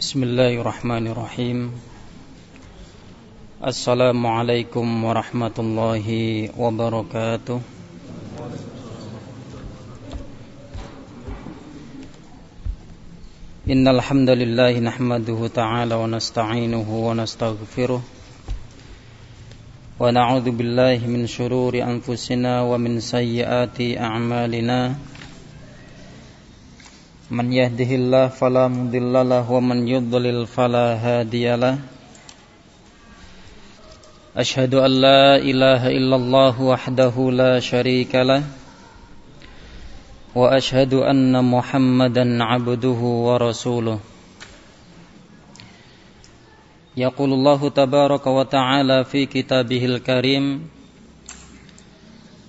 بسم الله الرحمن الرحيم السلام عليكم ورحمة الله وبركاته إن الحمد لله نحمده تعالى ونستعينه ونستغفره ونعوذ بالله من شرور أنفسنا ومن سيئات أعمالنا من يهده الله فلا مضل له ومن يضلل فلا هادي له أشهد أن لا إله إلا الله وحده لا شريك له وأشهد أن محمدا عبده ورسوله يقول الله تبارك وتعالى في كتابه الكريم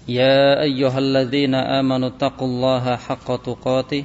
يا أيها الذين آمنوا اتقوا الله حق تقاته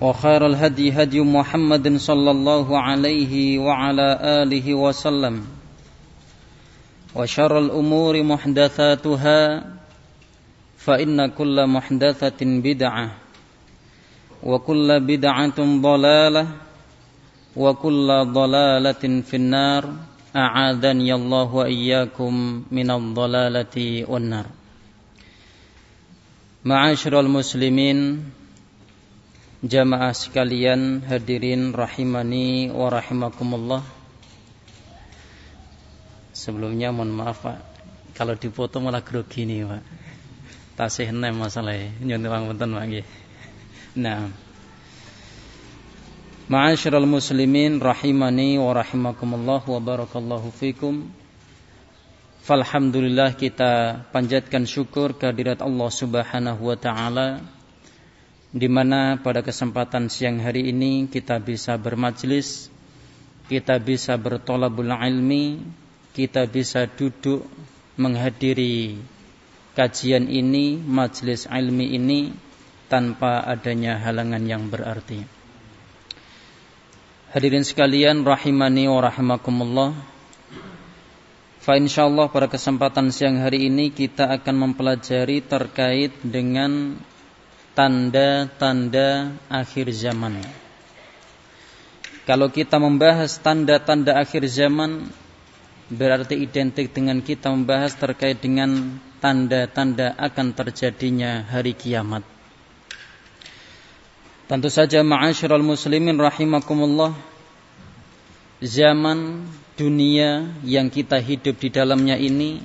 وخير الهدي هدي محمد صلى الله عليه وعلى آله وسلم. وشر الأمور محدثاتها فإن كل محدثة بدعة وكل بدعة ضلالة وكل ضلالة في النار. أعاذني الله وإياكم من الضلالة والنار. معاشر المسلمين Jamaah sekalian hadirin rahimani wa rahimakumullah. Sebelumnya mohon maaf Pak. Kalau dipoto malah grogi nih Pak. Tasih nem masalahnya Nyunti wang benten Pak Nah Ma'asyiral muslimin rahimani wa rahimakumullah wa barakallahu fikum. Falhamdulillah kita panjatkan syukur kehadirat Allah Subhanahu wa taala di mana pada kesempatan siang hari ini kita bisa bermajlis, kita bisa bertolabul ilmi, kita bisa duduk menghadiri kajian ini, majlis ilmi ini tanpa adanya halangan yang berarti. Hadirin sekalian rahimani wa rahimakumullah. Fa insyaallah pada kesempatan siang hari ini kita akan mempelajari terkait dengan tanda-tanda akhir zaman. Kalau kita membahas tanda-tanda akhir zaman berarti identik dengan kita membahas terkait dengan tanda-tanda akan terjadinya hari kiamat. Tentu saja ma'asyiral muslimin rahimakumullah zaman dunia yang kita hidup di dalamnya ini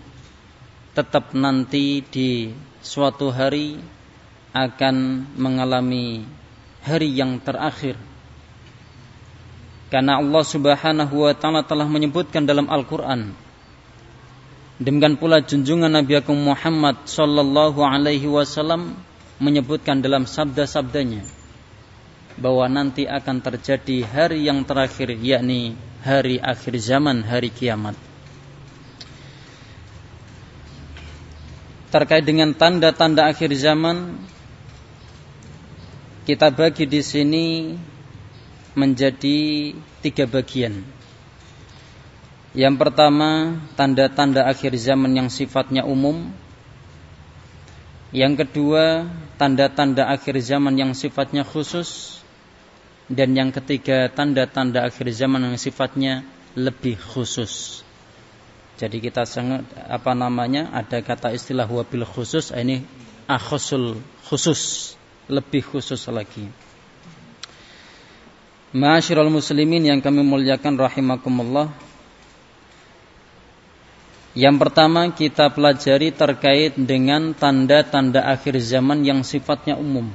tetap nanti di suatu hari akan mengalami hari yang terakhir. Karena Allah Subhanahu wa taala telah menyebutkan dalam Al-Qur'an. Demikian pula junjungan Nabi Agung Muhammad sallallahu alaihi wasallam menyebutkan dalam sabda-sabdanya bahwa nanti akan terjadi hari yang terakhir yakni hari akhir zaman, hari kiamat. Terkait dengan tanda-tanda akhir zaman, kita bagi di sini menjadi tiga bagian. Yang pertama, tanda-tanda akhir zaman yang sifatnya umum. Yang kedua, tanda-tanda akhir zaman yang sifatnya khusus. Dan yang ketiga, tanda-tanda akhir zaman yang sifatnya lebih khusus. Jadi kita sangat apa namanya ada kata istilah wabil khusus ini akhusul khusus lebih khusus lagi. Ma'asyiral muslimin yang kami muliakan rahimakumullah. Yang pertama kita pelajari terkait dengan tanda-tanda akhir zaman yang sifatnya umum.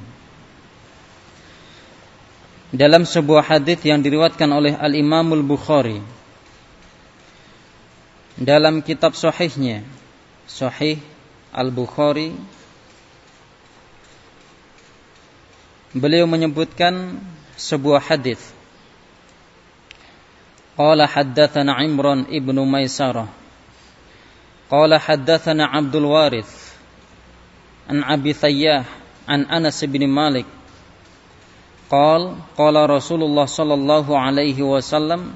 Dalam sebuah hadis yang diriwatkan oleh Al Imamul Bukhari dalam kitab sahihnya, Sahih Al Bukhari beliau menyebutkan sebuah hadis. Qala haddatsana Imran ibnu Maisarah. Qala haddatsana Abdul Warith an Abi Thayyah an Anas bin Malik. Qal qala Rasulullah sallallahu alaihi wasallam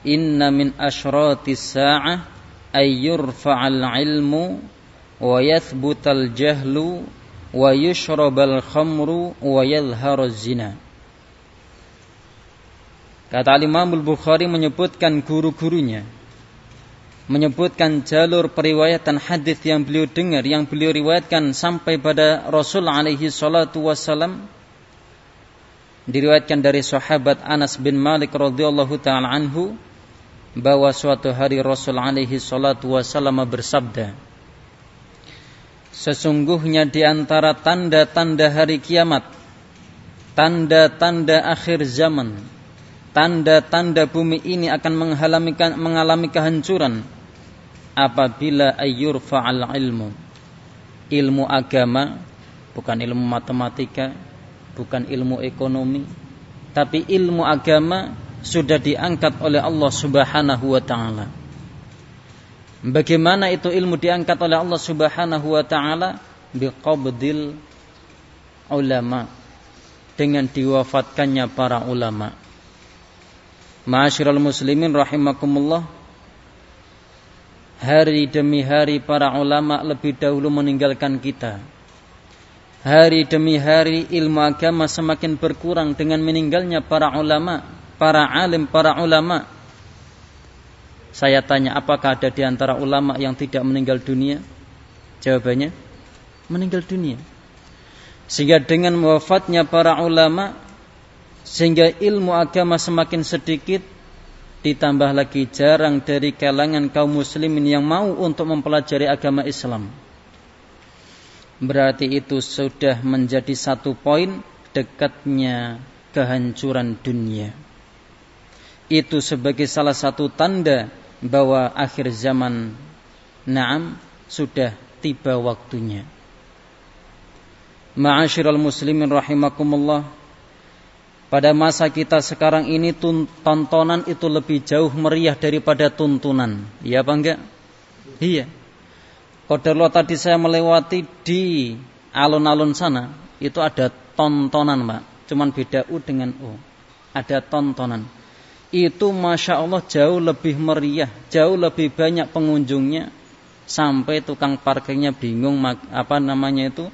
inna min asyratis sa'ah ay ilmu wa yathbutal jahlu wa yushrabal khamru wa yadhharu zina. Kata Imam Bukhari menyebutkan guru-gurunya menyebutkan jalur periwayatan hadis yang beliau dengar yang beliau riwayatkan sampai pada Rasul alaihi salatu wasallam diriwayatkan dari sahabat Anas bin Malik radhiyallahu taala anhu bahwa suatu hari Rasul alaihi salatu wasallam bersabda Sesungguhnya di antara tanda-tanda hari kiamat tanda-tanda akhir zaman tanda-tanda bumi ini akan mengalami mengalami kehancuran apabila ayyurfa'al ilmu. Ilmu agama bukan ilmu matematika bukan ilmu ekonomi tapi ilmu agama sudah diangkat oleh Allah Subhanahu wa taala bagaimana itu ilmu diangkat oleh Allah Subhanahu wa taala biqabdil ulama dengan diwafatkannya para ulama Ma'asyiral muslimin rahimakumullah Hari demi hari para ulama lebih dahulu meninggalkan kita. Hari demi hari ilmu agama semakin berkurang dengan meninggalnya para ulama, para alim, para ulama. Saya tanya apakah ada di antara ulama yang tidak meninggal dunia? Jawabannya meninggal dunia. Sehingga dengan wafatnya para ulama sehingga ilmu agama semakin sedikit ditambah lagi jarang dari kalangan kaum muslimin yang mau untuk mempelajari agama Islam. Berarti itu sudah menjadi satu poin dekatnya kehancuran dunia. Itu sebagai salah satu tanda bahwa akhir zaman Naam sudah tiba waktunya. Ma'asyiral muslimin rahimakumullah pada masa kita sekarang ini tontonan itu lebih jauh meriah daripada tuntunan. Iya apa enggak? Iya. Kodarlo tadi saya melewati di alun-alun sana itu ada tontonan, Pak. Cuman beda U dengan U. Ada tontonan. Itu masya Allah jauh lebih meriah, jauh lebih banyak pengunjungnya sampai tukang parkirnya bingung apa namanya itu.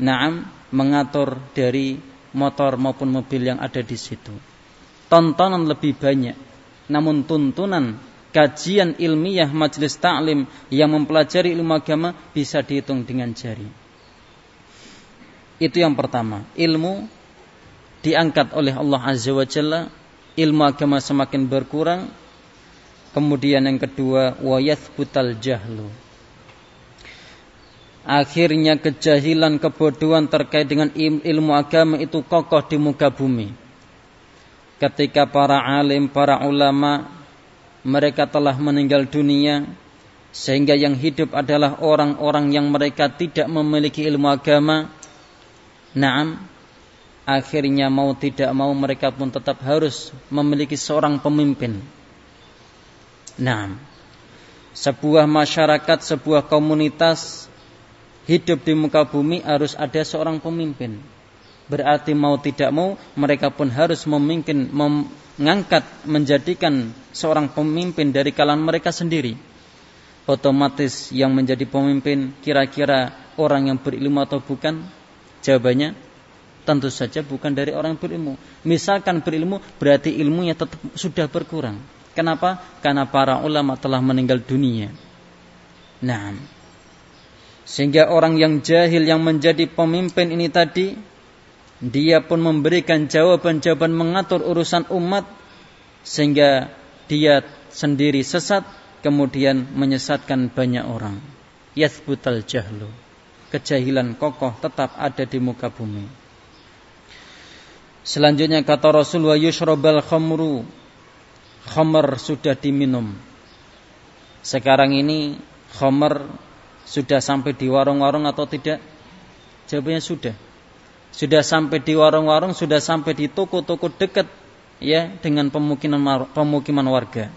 Naam mengatur dari motor maupun mobil yang ada di situ. Tontonan lebih banyak, namun tuntunan kajian ilmiah majelis taklim yang mempelajari ilmu agama bisa dihitung dengan jari. Itu yang pertama, ilmu diangkat oleh Allah Azza wa Jalla, ilmu agama semakin berkurang. Kemudian yang kedua, butal jahlu Akhirnya kejahilan, kebodohan terkait dengan ilmu agama itu kokoh di muka bumi. Ketika para alim, para ulama mereka telah meninggal dunia sehingga yang hidup adalah orang-orang yang mereka tidak memiliki ilmu agama. Naam, akhirnya mau tidak mau mereka pun tetap harus memiliki seorang pemimpin. Naam. Sebuah masyarakat, sebuah komunitas hidup di muka bumi harus ada seorang pemimpin. Berarti mau tidak mau mereka pun harus memimpin, mengangkat, menjadikan seorang pemimpin dari kalangan mereka sendiri. Otomatis yang menjadi pemimpin kira-kira orang yang berilmu atau bukan? Jawabannya tentu saja bukan dari orang berilmu. Misalkan berilmu berarti ilmunya tetap sudah berkurang. Kenapa? Karena para ulama telah meninggal dunia. Nah, sehingga orang yang jahil yang menjadi pemimpin ini tadi dia pun memberikan jawaban-jawaban mengatur urusan umat sehingga dia sendiri sesat kemudian menyesatkan banyak orang. Yathbutal jahlu. Kejahilan kokoh tetap ada di muka bumi. Selanjutnya kata Rasul wa yushrabal khamru. Khamr sudah diminum. Sekarang ini khamr sudah sampai di warung-warung atau tidak? Jawabannya sudah. Sudah sampai di warung-warung, sudah sampai di toko-toko dekat ya dengan pemukiman pemukiman warga.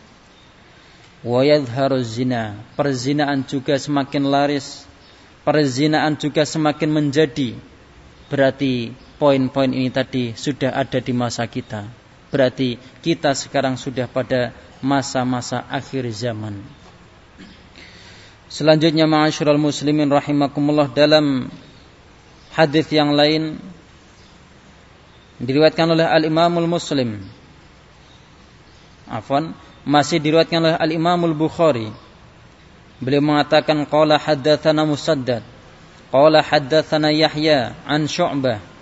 Wa yadhharu zina, perzinaan juga semakin laris, perzinaan juga semakin menjadi. Berarti poin-poin ini tadi sudah ada di masa kita. Berarti kita sekarang sudah pada masa-masa akhir zaman. Selanjutnya ma'asyiral muslimin rahimakumullah dalam hadis yang lain diriwayatkan oleh Al-Imamul Muslim. Afwan, masih diriwayatkan oleh Al-Imamul Bukhari. Beliau mengatakan qala haddatsana Musaddad, qala haddatsana Yahya an Syu'bah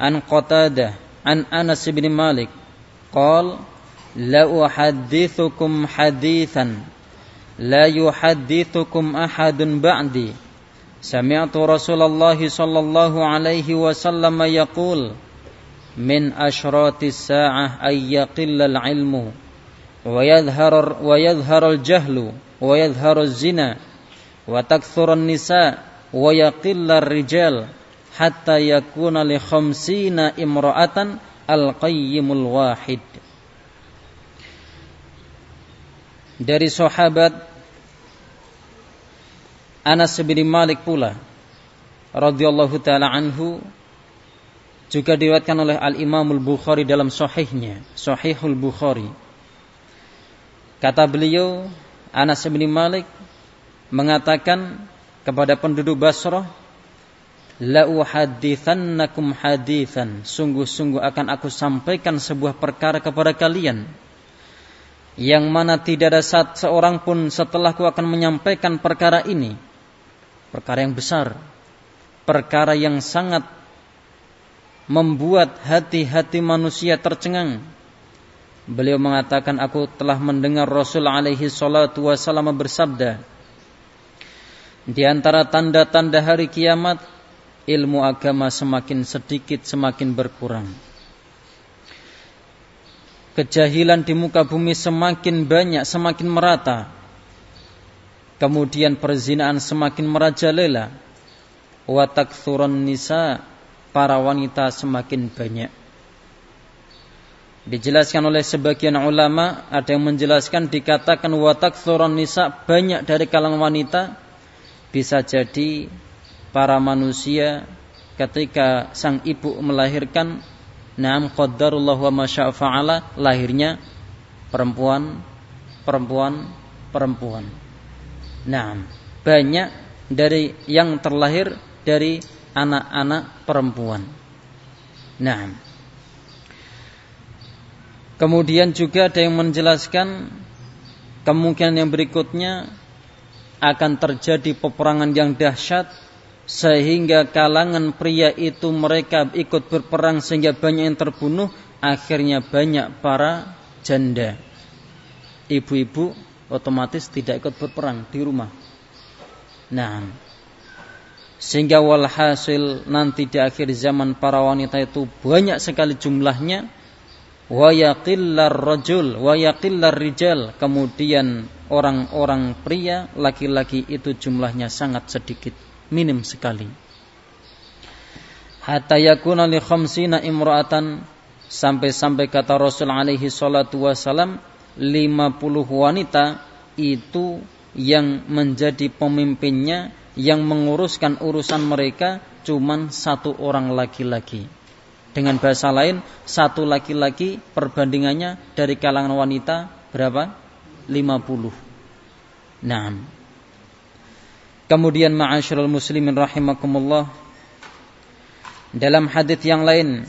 an Qatadah an Anas bin Malik qal la uhaddithukum hadithan la yuhaddithukum ahadun ba'di sami'tu Rasulullah sallallahu alaihi wasallam yaqul min asyrati sa'ah ay yaqillal ilmu wa yadhhar wa yadhhar al jahlu wa yadhhar zina wa hatta yakuna li khamsina imra'atan al qayyimul wahid dari sahabat Anas bin Malik pula radhiyallahu taala anhu juga diriwayatkan oleh Al Imamul Bukhari dalam sahihnya, Sahihul Bukhari. Kata beliau, Anas bin Malik mengatakan kepada penduduk Basrah, La uhadithannakum hadithan. Sungguh-sungguh akan aku sampaikan sebuah perkara kepada kalian. Yang mana tidak ada saat seorang pun setelahku akan menyampaikan perkara ini. Perkara yang besar. Perkara yang sangat membuat hati-hati manusia tercengang. Beliau mengatakan aku telah mendengar Rasul alaihi salatu wasallam bersabda Di antara tanda-tanda hari kiamat ilmu agama semakin sedikit semakin berkurang. Kejahilan di muka bumi semakin banyak, semakin merata. Kemudian perzinaan semakin merajalela. Wa takthurun nisa para wanita semakin banyak. Dijelaskan oleh sebagian ulama, ada yang menjelaskan dikatakan watak takthurun nisa banyak dari kalangan wanita bisa jadi para manusia ketika sang ibu melahirkan Naam qaddarullah wa masya'fa'ala lahirnya perempuan perempuan perempuan. Naam, banyak dari yang terlahir dari anak-anak perempuan. Nah, kemudian juga ada yang menjelaskan kemungkinan yang berikutnya akan terjadi peperangan yang dahsyat sehingga kalangan pria itu mereka ikut berperang sehingga banyak yang terbunuh akhirnya banyak para janda. Ibu-ibu otomatis tidak ikut berperang di rumah. Nah sehingga walhasil nanti di akhir zaman para wanita itu banyak sekali jumlahnya. Rajul rijal kemudian orang-orang pria laki-laki itu jumlahnya sangat sedikit minim sekali hatta yakuna li khamsina imra'atan sampai-sampai kata Rasul alaihi salatu wasalam 50 wanita itu yang menjadi pemimpinnya yang menguruskan urusan mereka cuman satu orang laki-laki. Dengan bahasa lain, satu laki-laki perbandingannya dari kalangan wanita berapa? 50. Nah. Kemudian ma'asyiral muslimin rahimakumullah. Dalam hadis yang lain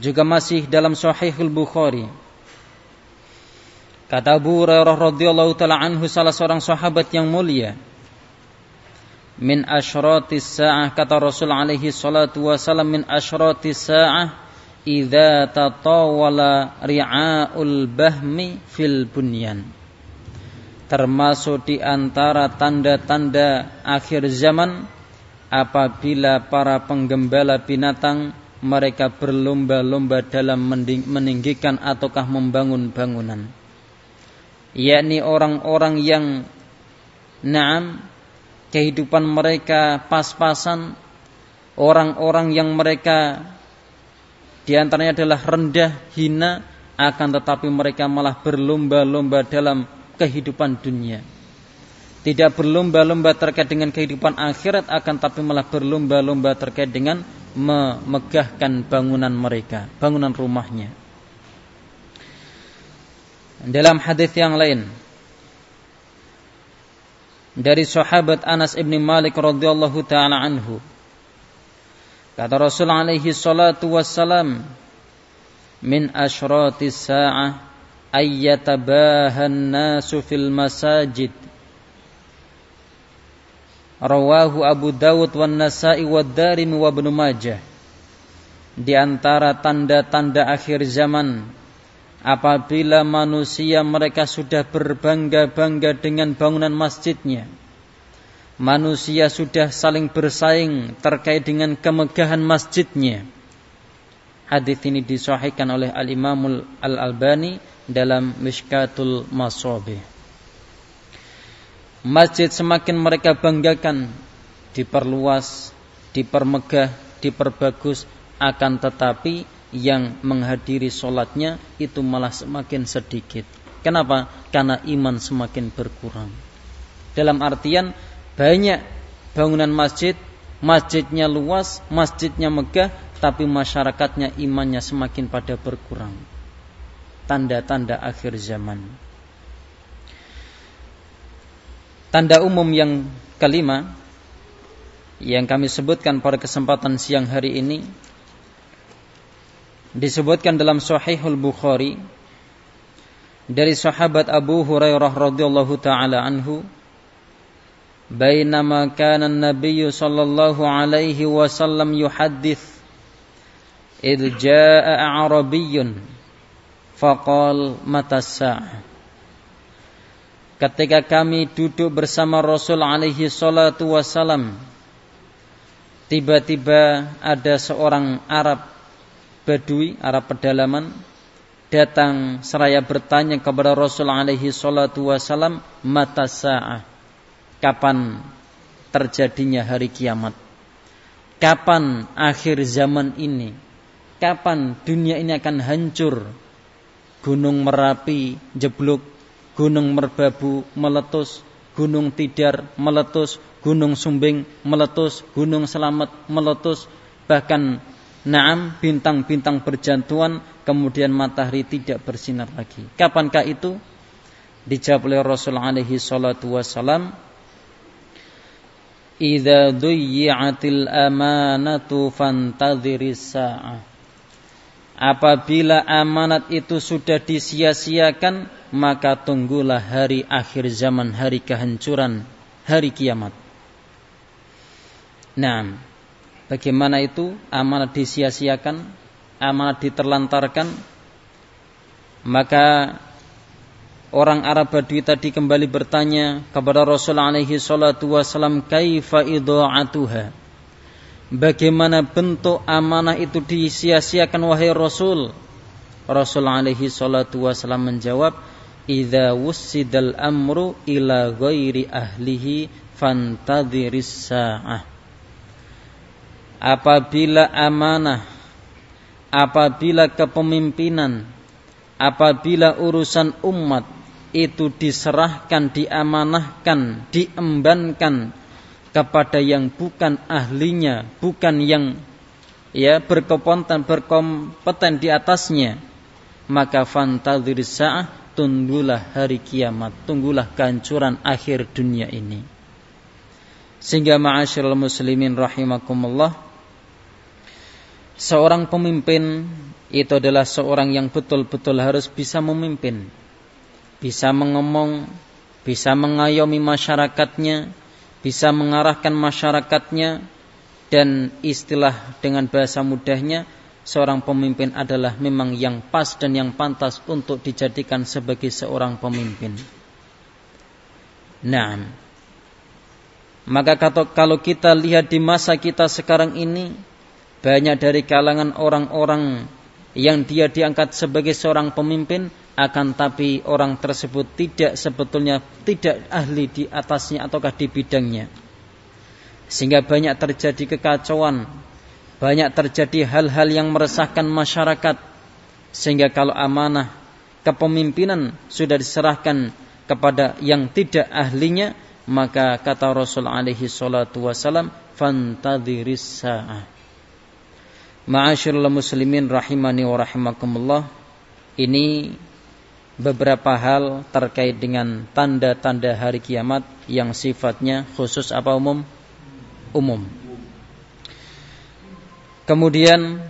juga masih dalam Sahihul Bukhari. Kata Abu Hurairah radhiyallahu taala anhu salah seorang sahabat yang mulia min asyratis sa'ah kata Rasul alaihi salatu wasallam min asyratis sa'ah idza tatawala ri'aul bahmi fil bunyan termasuk di antara tanda-tanda akhir zaman apabila para penggembala binatang mereka berlomba-lomba dalam meninggikan ataukah membangun bangunan. Yakni orang-orang yang naam kehidupan mereka pas-pasan orang-orang yang mereka di antaranya adalah rendah hina akan tetapi mereka malah berlomba-lomba dalam kehidupan dunia. Tidak berlomba-lomba terkait dengan kehidupan akhirat akan tapi malah berlomba-lomba terkait dengan memegahkan bangunan mereka, bangunan rumahnya. Dalam hadis yang lain dari sahabat Anas ibn Malik radhiyallahu taala anhu kata Rasul alaihi salatu wassalam min asyratis sa'ah ayyatabahan nasu fil masajid rawahu Abu Dawud wan Nasa'i wad Darimi wa Ibnu Majah di antara tanda-tanda akhir zaman apabila manusia mereka sudah berbangga-bangga dengan bangunan masjidnya manusia sudah saling bersaing terkait dengan kemegahan masjidnya hadis ini disahihkan oleh Al Imamul Al Albani dalam Mishkatul Masabih. Masjid semakin mereka banggakan, diperluas, dipermegah, diperbagus, akan tetapi yang menghadiri sholatnya itu malah semakin sedikit. Kenapa? Karena iman semakin berkurang. Dalam artian banyak bangunan masjid, masjidnya luas, masjidnya megah, tapi masyarakatnya imannya semakin pada berkurang tanda-tanda akhir zaman. Tanda umum yang kelima yang kami sebutkan pada kesempatan siang hari ini disebutkan dalam Sahihul Bukhari dari sahabat Abu Hurairah radhiyallahu taala anhu bainama kana an-nabiy sallallahu alaihi wasallam yuhaddits Ketika kami duduk bersama Rasul alaihi salatu wasalam Tiba-tiba ada seorang Arab Badui, Arab pedalaman Datang seraya bertanya kepada Rasul alaihi salatu wasalam Mata sa'ah Kapan terjadinya hari kiamat? Kapan akhir zaman ini Kapan dunia ini akan hancur Gunung Merapi jeblok, Gunung Merbabu meletus, Gunung Tidar meletus, Gunung Sumbing meletus, Gunung Selamat meletus, bahkan naam bintang-bintang berjantuan, kemudian matahari tidak bersinar lagi. Kapankah itu? Dijawab oleh Rasul alaihi salatu wassalam, Idza duyyi'atil amanatu fantadhiris sa'ah Apabila amanat itu sudah disia-siakan, maka tunggulah hari akhir zaman, hari kehancuran, hari kiamat. Nah, bagaimana itu amanat disia-siakan, amanat diterlantarkan? Maka orang Arab Badui tadi kembali bertanya kepada Rasul alaihi salatu wasallam kaifa idha'atuha Bagaimana bentuk amanah itu disia-siakan wahai Rasul? Rasul alaihi salatu wasallam menjawab, "Idza wussidal amru ila ghairi ahlihi fantadhiris sa'ah." Apabila amanah, apabila kepemimpinan, apabila urusan umat itu diserahkan, diamanahkan, diembankan kepada yang bukan ahlinya, bukan yang ya berkompeten berkompeten di atasnya, maka fantadhir sa'ah tunggulah hari kiamat, tunggulah kehancuran akhir dunia ini. Sehingga ma'asyiral muslimin rahimakumullah seorang pemimpin itu adalah seorang yang betul-betul harus bisa memimpin, bisa mengomong, bisa mengayomi masyarakatnya, bisa mengarahkan masyarakatnya dan istilah dengan bahasa mudahnya seorang pemimpin adalah memang yang pas dan yang pantas untuk dijadikan sebagai seorang pemimpin. Nah, maka kalau kita lihat di masa kita sekarang ini banyak dari kalangan orang-orang yang dia diangkat sebagai seorang pemimpin akan tapi orang tersebut tidak sebetulnya tidak ahli di atasnya ataukah di bidangnya. Sehingga banyak terjadi kekacauan banyak terjadi hal-hal yang meresahkan masyarakat. Sehingga kalau amanah kepemimpinan sudah diserahkan kepada yang tidak ahlinya maka kata Rasul alaihi salatu wasalam fantadhiris Ma'asyiral muslimin rahimani wa rahimakumullah. Ini beberapa hal terkait dengan tanda-tanda hari kiamat yang sifatnya khusus apa umum? Umum. Kemudian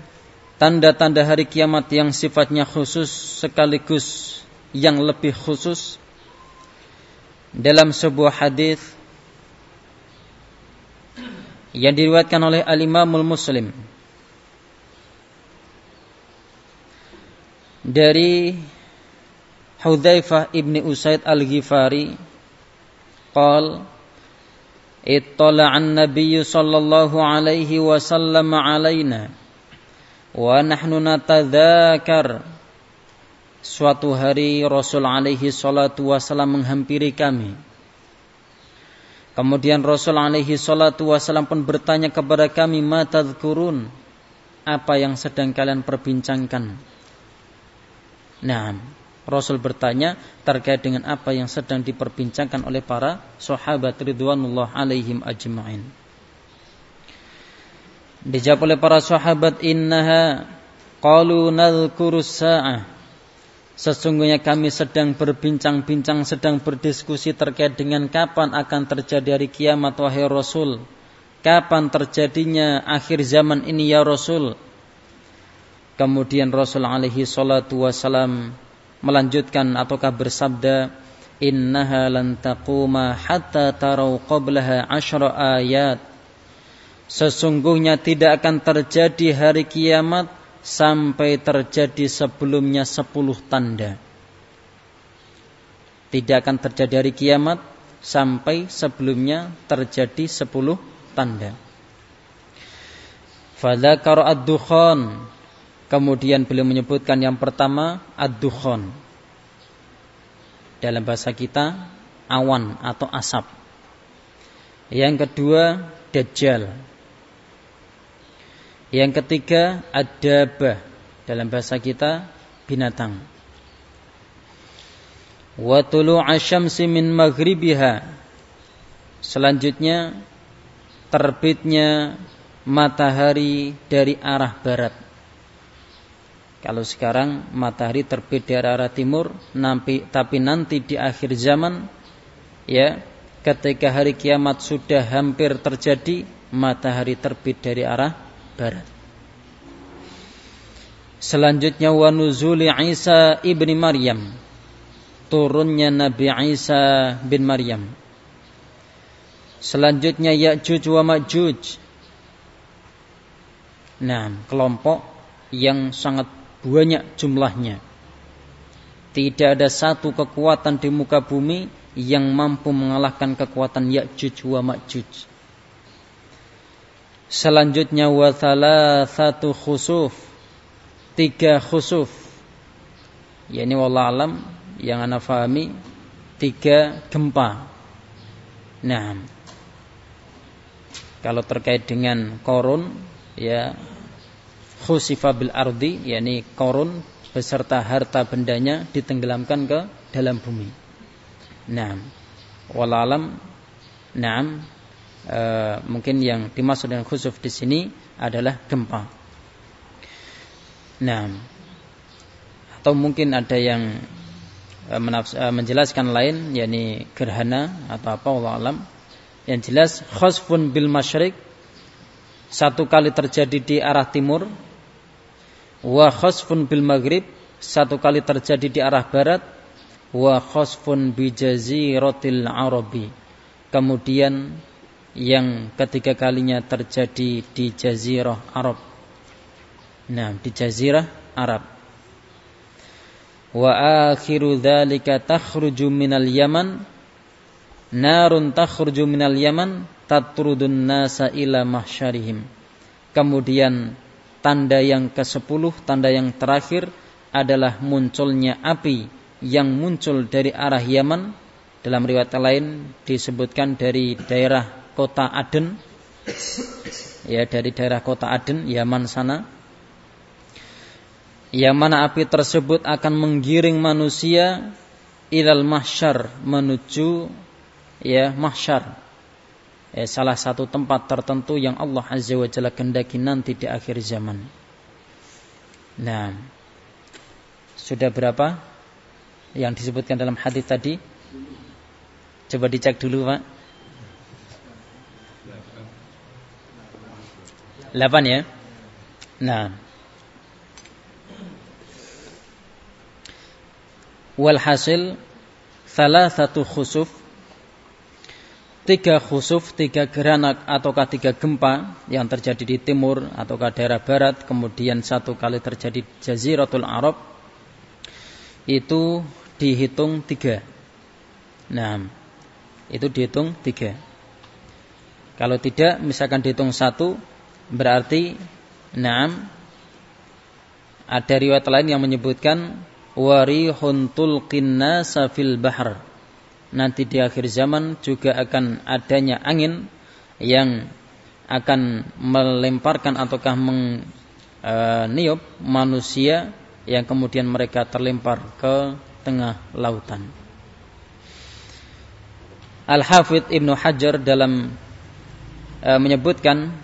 tanda-tanda hari kiamat yang sifatnya khusus sekaligus yang lebih khusus. Dalam sebuah hadis yang diriwayatkan oleh Al-Imamul Muslim dari Hudzaifah ibni Usaid Al-Ghifari قال اطلع النبي صلى الله عليه وسلم علينا ونحن نتذاكر Suatu hari Rasul alaihi salatu wasallam menghampiri kami. Kemudian Rasul alaihi salatu wasallam pun bertanya kepada kami, "Matadhkurun?" Apa yang sedang kalian perbincangkan? Nah, Rasul bertanya terkait dengan apa yang sedang diperbincangkan oleh para sahabat ridwanullah alaihim ajma'in. Dijawab oleh para sahabat innaha qalu nadhkuru sa'ah Sesungguhnya kami sedang berbincang-bincang, sedang berdiskusi terkait dengan kapan akan terjadi hari kiamat, wahai Rasul. Kapan terjadinya akhir zaman ini, ya Rasul? Kemudian Rasul alaihi salatu wasalam melanjutkan ataukah bersabda, Innaha lan taquma hatta tarau qablaha asyra ayat. Sesungguhnya tidak akan terjadi hari kiamat sampai terjadi sebelumnya sepuluh tanda. Tidak akan terjadi hari kiamat sampai sebelumnya terjadi sepuluh tanda. Fadzakar ad-dukhan. Kemudian beliau menyebutkan yang pertama ad-dukhan. Dalam bahasa kita awan atau asap. Yang kedua dajjal yang ketiga adabah dalam bahasa kita binatang. Wa min maghribiha. Selanjutnya terbitnya matahari dari arah barat. Kalau sekarang matahari terbit dari arah timur, tapi nanti di akhir zaman ya, ketika hari kiamat sudah hampir terjadi, matahari terbit dari arah barat. Selanjutnya wa nuzuli Isa ibni Maryam. Turunnya Nabi Isa bin Maryam. Selanjutnya Ya'juj wa Ma'juj. Nah, kelompok yang sangat banyak jumlahnya. Tidak ada satu kekuatan di muka bumi yang mampu mengalahkan kekuatan Ya'juj wa Ma'juj. Selanjutnya wathala satu khusuf tiga khusuf. Ya ini alam yang anda fahami tiga gempa. Nah, kalau terkait dengan korun ya khusifa bil ardi yakni korun beserta harta bendanya ditenggelamkan ke dalam bumi. Nah, walalam, nah e, mungkin yang dimaksud dengan khusuf di sini adalah gempa. Nah, atau mungkin ada yang e, menafs, e, menjelaskan lain, yakni gerhana atau apa Allah alam. Yang jelas khusfun bil masyrik satu kali terjadi di arah timur, wa khusfun bil maghrib satu kali terjadi di arah barat, wa khusfun bi jaziratil arabi. Kemudian yang ketiga kalinya terjadi di Jazirah Arab. Nah, di Jazirah Arab. Wa akhiru dzalika takhruju minal Yaman. narun takhruju minal yaman tatrudun nasa ila mahsyarihim kemudian tanda yang ke-10 tanda yang terakhir adalah munculnya api yang muncul dari arah Yaman. Dalam riwayat lain disebutkan dari daerah kota Aden. Ya dari daerah kota Aden Yaman sana. Yang mana api tersebut akan menggiring manusia ilal mahsyar menuju ya mahsyar ya, salah satu tempat tertentu yang Allah Azza wa Jalla kendaki nanti di akhir zaman. Nah, sudah berapa yang disebutkan dalam hadis tadi? Coba dicek dulu, Pak. 8 ya. Nah. Walhasil salah satu khusuf tiga khusuf, tiga geranak ataukah tiga gempa yang terjadi di timur ataukah daerah barat, kemudian satu kali terjadi jaziratul Arab itu dihitung tiga. Nah, itu dihitung tiga. Kalau tidak, misalkan dihitung satu, berarti enam. Ada riwayat lain yang menyebutkan warihun tulqinna safil bahr. Nanti di akhir zaman juga akan adanya angin yang akan melemparkan ataukah meniup e, manusia yang kemudian mereka terlempar ke tengah lautan. Al-Hafidh Ibnu Hajar dalam e, menyebutkan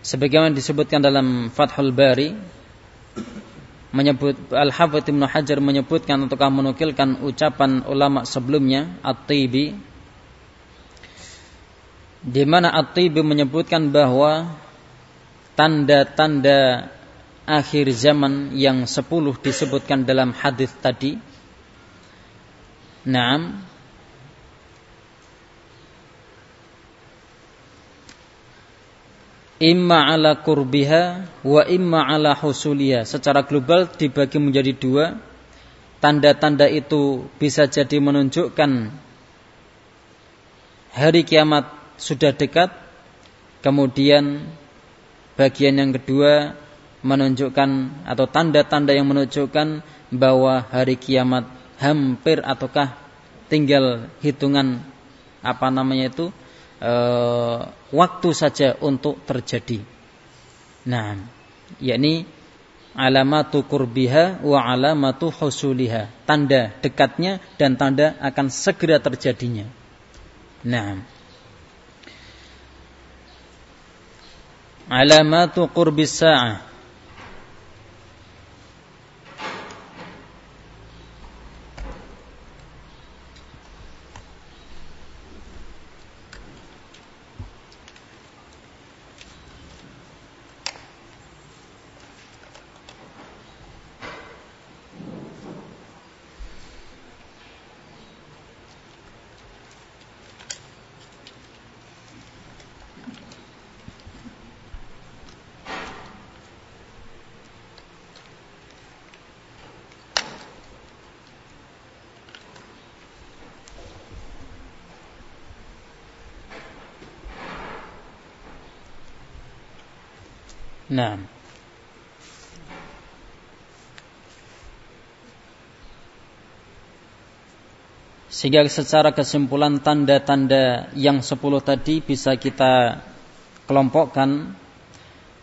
sebagaimana disebutkan dalam Fathul Bari menyebut Al-Hafidh Ibnu Hajar menyebutkan untuk menukilkan ucapan ulama sebelumnya At-Tibi di mana At-Tibi menyebutkan bahwa tanda-tanda akhir zaman yang sepuluh disebutkan dalam hadis tadi. Naam. Imma ala kurbiha wa imma ala husuliha. Secara global dibagi menjadi dua. Tanda-tanda itu bisa jadi menunjukkan hari kiamat sudah dekat. Kemudian bagian yang kedua menunjukkan atau tanda-tanda yang menunjukkan bahwa hari kiamat hampir ataukah tinggal hitungan apa namanya itu e, waktu saja untuk terjadi. Nah, yakni alamatu kurbiha wa alamatu husuliha, tanda dekatnya dan tanda akan segera terjadinya. Nah, alamatu qurbis sa'ah Nah. Sehingga secara kesimpulan tanda-tanda yang sepuluh tadi bisa kita kelompokkan.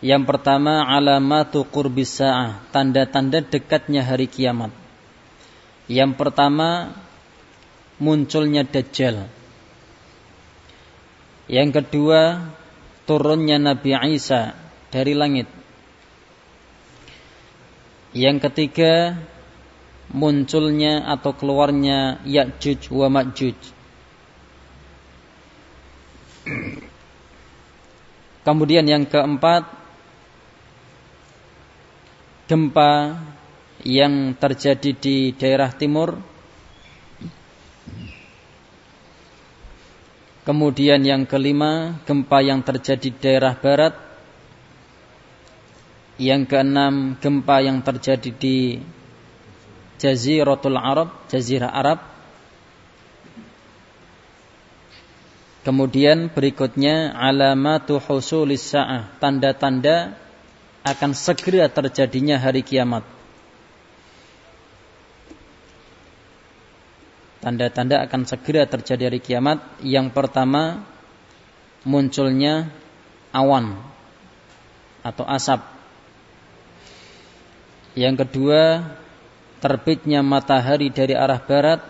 Yang pertama alamatu qurbis tanda-tanda dekatnya hari kiamat. Yang pertama munculnya dajjal. Yang kedua turunnya Nabi Isa dari langit. Yang ketiga munculnya atau keluarnya Ya'juj wa Ma'juj. Kemudian yang keempat gempa yang terjadi di daerah timur. Kemudian yang kelima gempa yang terjadi di daerah barat yang keenam, gempa yang terjadi di Jaziratul Arab, Jazirah Arab. Kemudian berikutnya alamatu husulis sa'ah, tanda-tanda akan segera terjadinya hari kiamat. Tanda-tanda akan segera terjadi hari kiamat. Yang pertama munculnya awan atau asap. Yang kedua terbitnya matahari dari arah barat.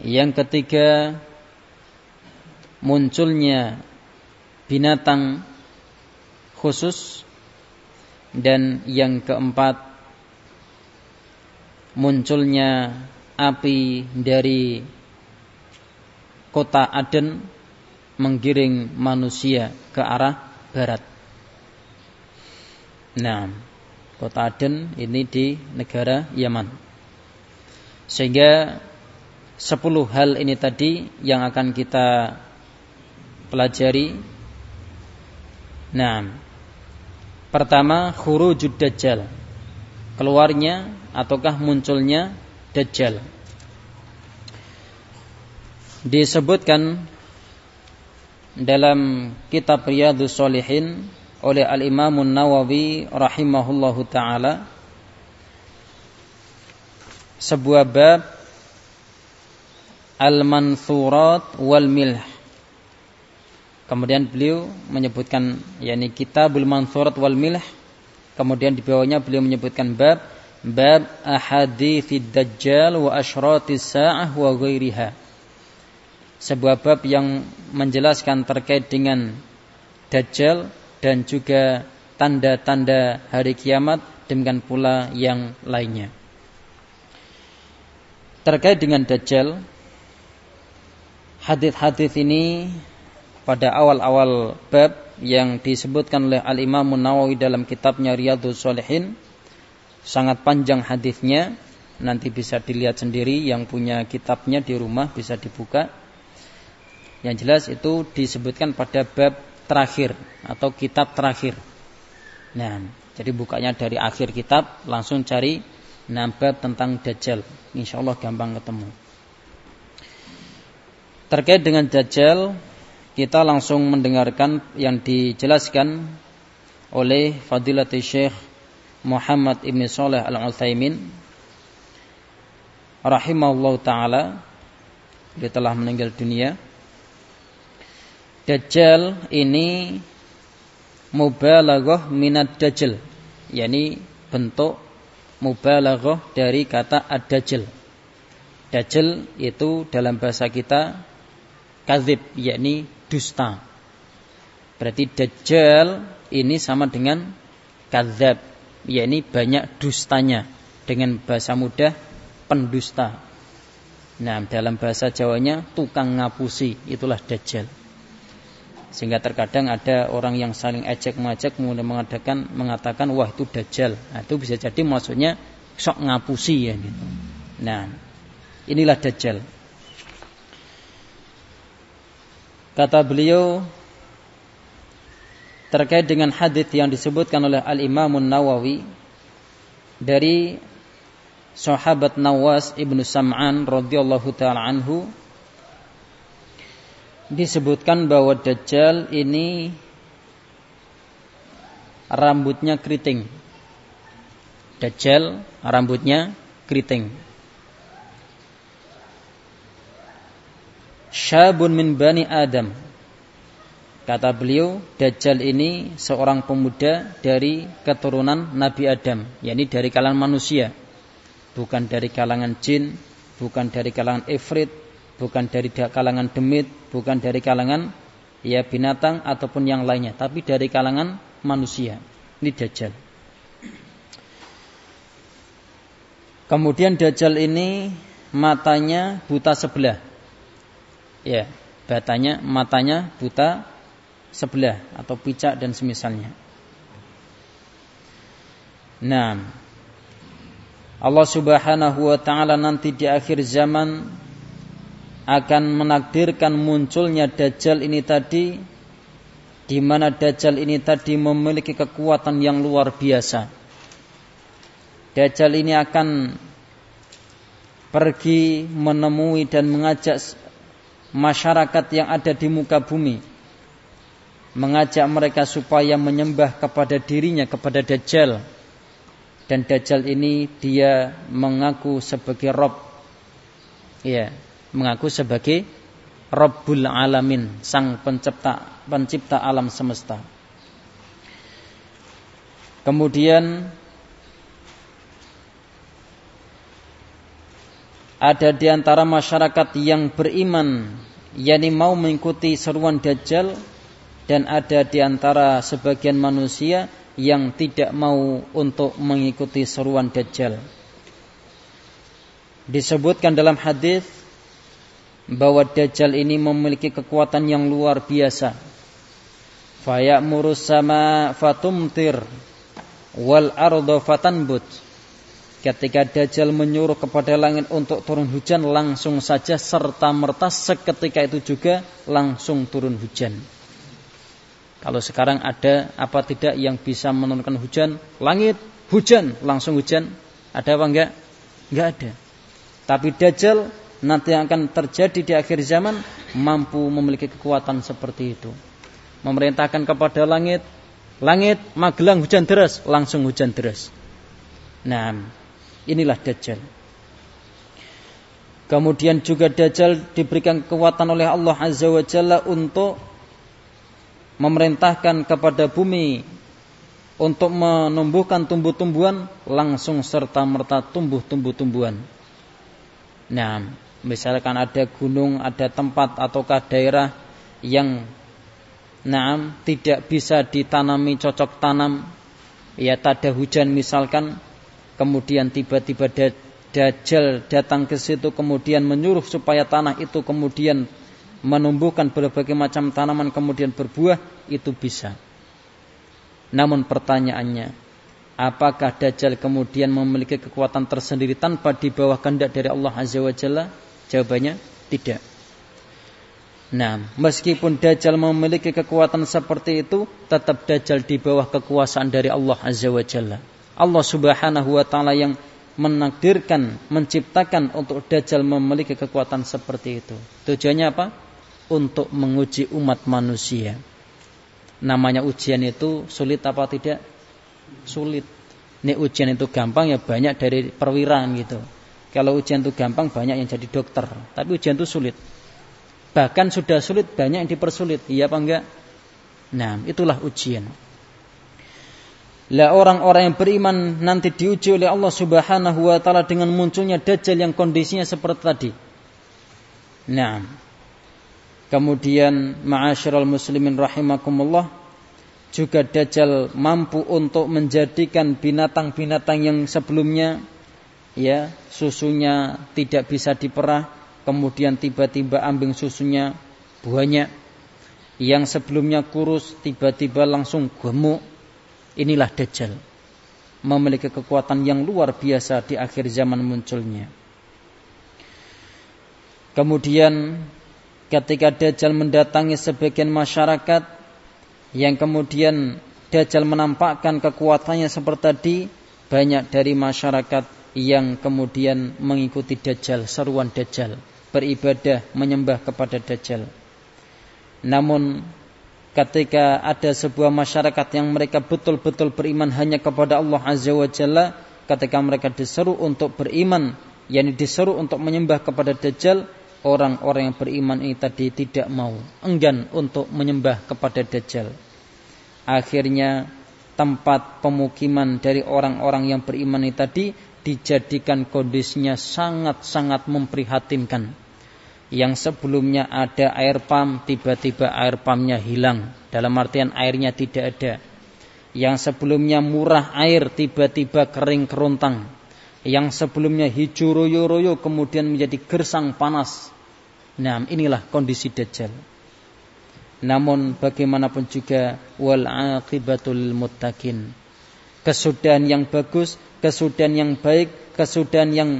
Yang ketiga munculnya binatang khusus dan yang keempat munculnya api dari kota Aden menggiring manusia ke arah barat. Nah, kota Aden ini di negara Yaman. Sehingga sepuluh hal ini tadi yang akan kita pelajari. Nah, pertama khurujud dajjal. Keluarnya ataukah munculnya dajjal. Disebutkan dalam kitab Riyadhus Shalihin oleh Al-Imam Nawawi rahimahullahu taala sebuah bab Al-Mansurat wal Milh Kemudian beliau menyebutkan yakni Kitabul Mansurat wal Milh. Kemudian di bawahnya beliau menyebutkan bab bab ahaditsid dajjal wa asyratis sa'ah wa ghairiha. Sebuah bab yang menjelaskan terkait dengan dajjal dan juga tanda-tanda hari kiamat demikian pula yang lainnya. Terkait dengan dajjal hadis-hadis ini pada awal-awal bab yang disebutkan oleh Al-Imam Nawawi dalam kitabnya Riyadhus Shalihin sangat panjang hadisnya nanti bisa dilihat sendiri yang punya kitabnya di rumah bisa dibuka yang jelas itu disebutkan pada bab terakhir atau kitab terakhir. Nah jadi bukanya dari akhir kitab langsung cari nambah tentang Dajjal. Insyaallah gampang ketemu. Terkait dengan Dajjal kita langsung mendengarkan yang dijelaskan oleh Fadilatul Syekh Muhammad Ibn Saleh Al-Utsaimin. Rahimahullah taala dia telah meninggal dunia Dajjal ini mubalaghah minat dajjal yakni bentuk mubalaghah dari kata ad-dajjal Dajjal itu dalam bahasa kita kadzib yakni dusta. Berarti dajjal ini sama dengan kadzab, yakni banyak dustanya dengan bahasa mudah pendusta. Nah, dalam bahasa Jawanya tukang ngapusi, itulah dajjal. Sehingga terkadang ada orang yang saling ejek mengajak kemudian mengatakan mengatakan wah itu dajjal. Nah, itu bisa jadi maksudnya sok ngapusi ya gitu. Nah, inilah dajjal. Kata beliau terkait dengan hadis yang disebutkan oleh Al Imam Nawawi dari sahabat Nawas ibnu Sam'an radhiyallahu taala anhu disebutkan bahwa Dajjal ini rambutnya keriting. Dajjal rambutnya keriting. syabun min bani Adam. Kata beliau, Dajjal ini seorang pemuda dari keturunan Nabi Adam, yakni dari kalangan manusia. Bukan dari kalangan jin, bukan dari kalangan ifrit, bukan dari kalangan demit, bukan dari kalangan ya binatang ataupun yang lainnya, tapi dari kalangan manusia. Ini Dajjal. Kemudian Dajjal ini matanya buta sebelah ya batanya matanya buta sebelah atau picak dan semisalnya. Nah, Allah Subhanahu wa taala nanti di akhir zaman akan menakdirkan munculnya dajjal ini tadi di mana dajjal ini tadi memiliki kekuatan yang luar biasa. Dajjal ini akan pergi menemui dan mengajak masyarakat yang ada di muka bumi mengajak mereka supaya menyembah kepada dirinya kepada Dajjal. Dan Dajjal ini dia mengaku sebagai Rob. Ya mengaku sebagai Rabbul Alamin sang pencipta pencipta alam semesta kemudian ada di antara masyarakat yang beriman yakni mau mengikuti seruan Dajjal dan ada di antara sebagian manusia yang tidak mau untuk mengikuti seruan Dajjal. Disebutkan dalam hadis bahwa Dajjal ini memiliki kekuatan yang luar biasa. Fayamuru sama fatumtir wal ardo fatanbut. Ketika Dajjal menyuruh kepada langit untuk turun hujan langsung saja serta merta seketika itu juga langsung turun hujan. Kalau sekarang ada apa tidak yang bisa menurunkan hujan, langit hujan, langsung hujan, ada apa enggak? Enggak ada. Tapi Dajjal nanti yang akan terjadi di akhir zaman mampu memiliki kekuatan seperti itu. Memerintahkan kepada langit, langit magelang hujan deras, langsung hujan deras. Nah, inilah Dajjal. Kemudian juga Dajjal diberikan kekuatan oleh Allah Azza wa Jalla untuk memerintahkan kepada bumi untuk menumbuhkan tumbuh-tumbuhan langsung serta merta tumbuh tumbuh-tumbuhan. Nah, misalkan ada gunung, ada tempat ataukah daerah yang nah, tidak bisa ditanami cocok tanam, ya tak ada hujan misalkan, kemudian tiba-tiba Dajjal datang ke situ kemudian menyuruh supaya tanah itu kemudian menumbuhkan berbagai macam tanaman kemudian berbuah itu bisa. Namun pertanyaannya, apakah Dajjal kemudian memiliki kekuatan tersendiri tanpa di bawah dari Allah Azza wa Jalla? Jawabannya tidak. Nah, meskipun Dajjal memiliki kekuatan seperti itu, tetap Dajjal di bawah kekuasaan dari Allah Azza wa Jalla. Allah Subhanahu wa taala yang menakdirkan, menciptakan untuk Dajjal memiliki kekuatan seperti itu. Tujuannya apa? untuk menguji umat manusia. Namanya ujian itu sulit apa tidak? Sulit. Ini ujian itu gampang ya banyak dari perwiraan gitu. Kalau ujian itu gampang banyak yang jadi dokter. Tapi ujian itu sulit. Bahkan sudah sulit banyak yang dipersulit. Iya apa enggak? Nah itulah ujian. Lah orang-orang yang beriman nanti diuji oleh Allah Subhanahu wa taala dengan munculnya dajjal yang kondisinya seperti tadi. Nah, Kemudian ma'asyiral muslimin rahimakumullah juga Dajjal mampu untuk menjadikan binatang-binatang yang sebelumnya ya susunya tidak bisa diperah kemudian tiba-tiba ambing susunya banyak. Yang sebelumnya kurus tiba-tiba langsung gemuk. Inilah Dajjal. Memiliki kekuatan yang luar biasa di akhir zaman munculnya. Kemudian ketika Dajjal mendatangi sebagian masyarakat yang kemudian Dajjal menampakkan kekuatannya seperti tadi banyak dari masyarakat yang kemudian mengikuti Dajjal seruan Dajjal beribadah menyembah kepada Dajjal namun ketika ada sebuah masyarakat yang mereka betul-betul beriman hanya kepada Allah Azza wa Jalla ketika mereka diseru untuk beriman yakni diseru untuk menyembah kepada Dajjal orang-orang yang beriman ini tadi tidak mau, enggan untuk menyembah kepada Dajjal. Akhirnya tempat pemukiman dari orang-orang yang beriman ini tadi dijadikan kondisinya sangat-sangat memprihatinkan. Yang sebelumnya ada air pam, tiba-tiba air pamnya hilang. Dalam artian airnya tidak ada. Yang sebelumnya murah air, tiba-tiba kering kerontang. Yang sebelumnya hijau royo-royo kemudian menjadi gersang panas. Nah, inilah kondisi Dajjal. Namun bagaimanapun juga wal aqibatul muttaqin. Kesudahan yang bagus, kesudahan yang baik, kesudahan yang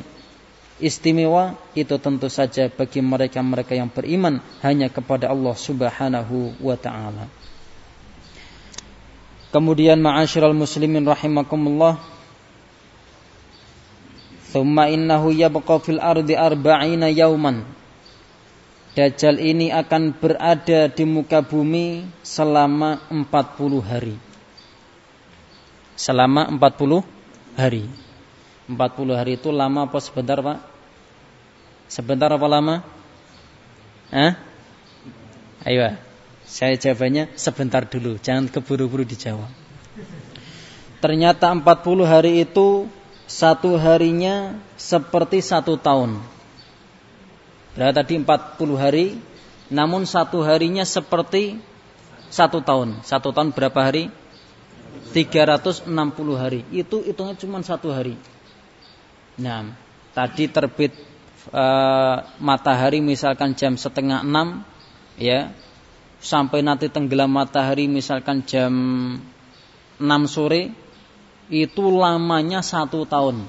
istimewa itu tentu saja bagi mereka-mereka yang beriman hanya kepada Allah Subhanahu wa taala. Kemudian ma'asyiral muslimin rahimakumullah Thumma innahu yabqa fil ardi arba'ina yauman Dajjal ini akan berada di muka bumi selama 40 hari. Selama 40 hari. 40 hari itu lama apa sebentar Pak? Sebentar apa lama? Hah? Ayo, saya jawabannya sebentar dulu, jangan keburu-buru dijawab. Ternyata 40 hari itu satu harinya seperti satu tahun. Berarti tadi 40 hari, namun satu harinya seperti satu tahun. Satu tahun berapa hari? 360 hari. Itu hitungnya cuma satu hari. Nah, tadi terbit e, matahari misalkan jam setengah enam, ya, sampai nanti tenggelam matahari misalkan jam 6 sore, itu lamanya satu tahun.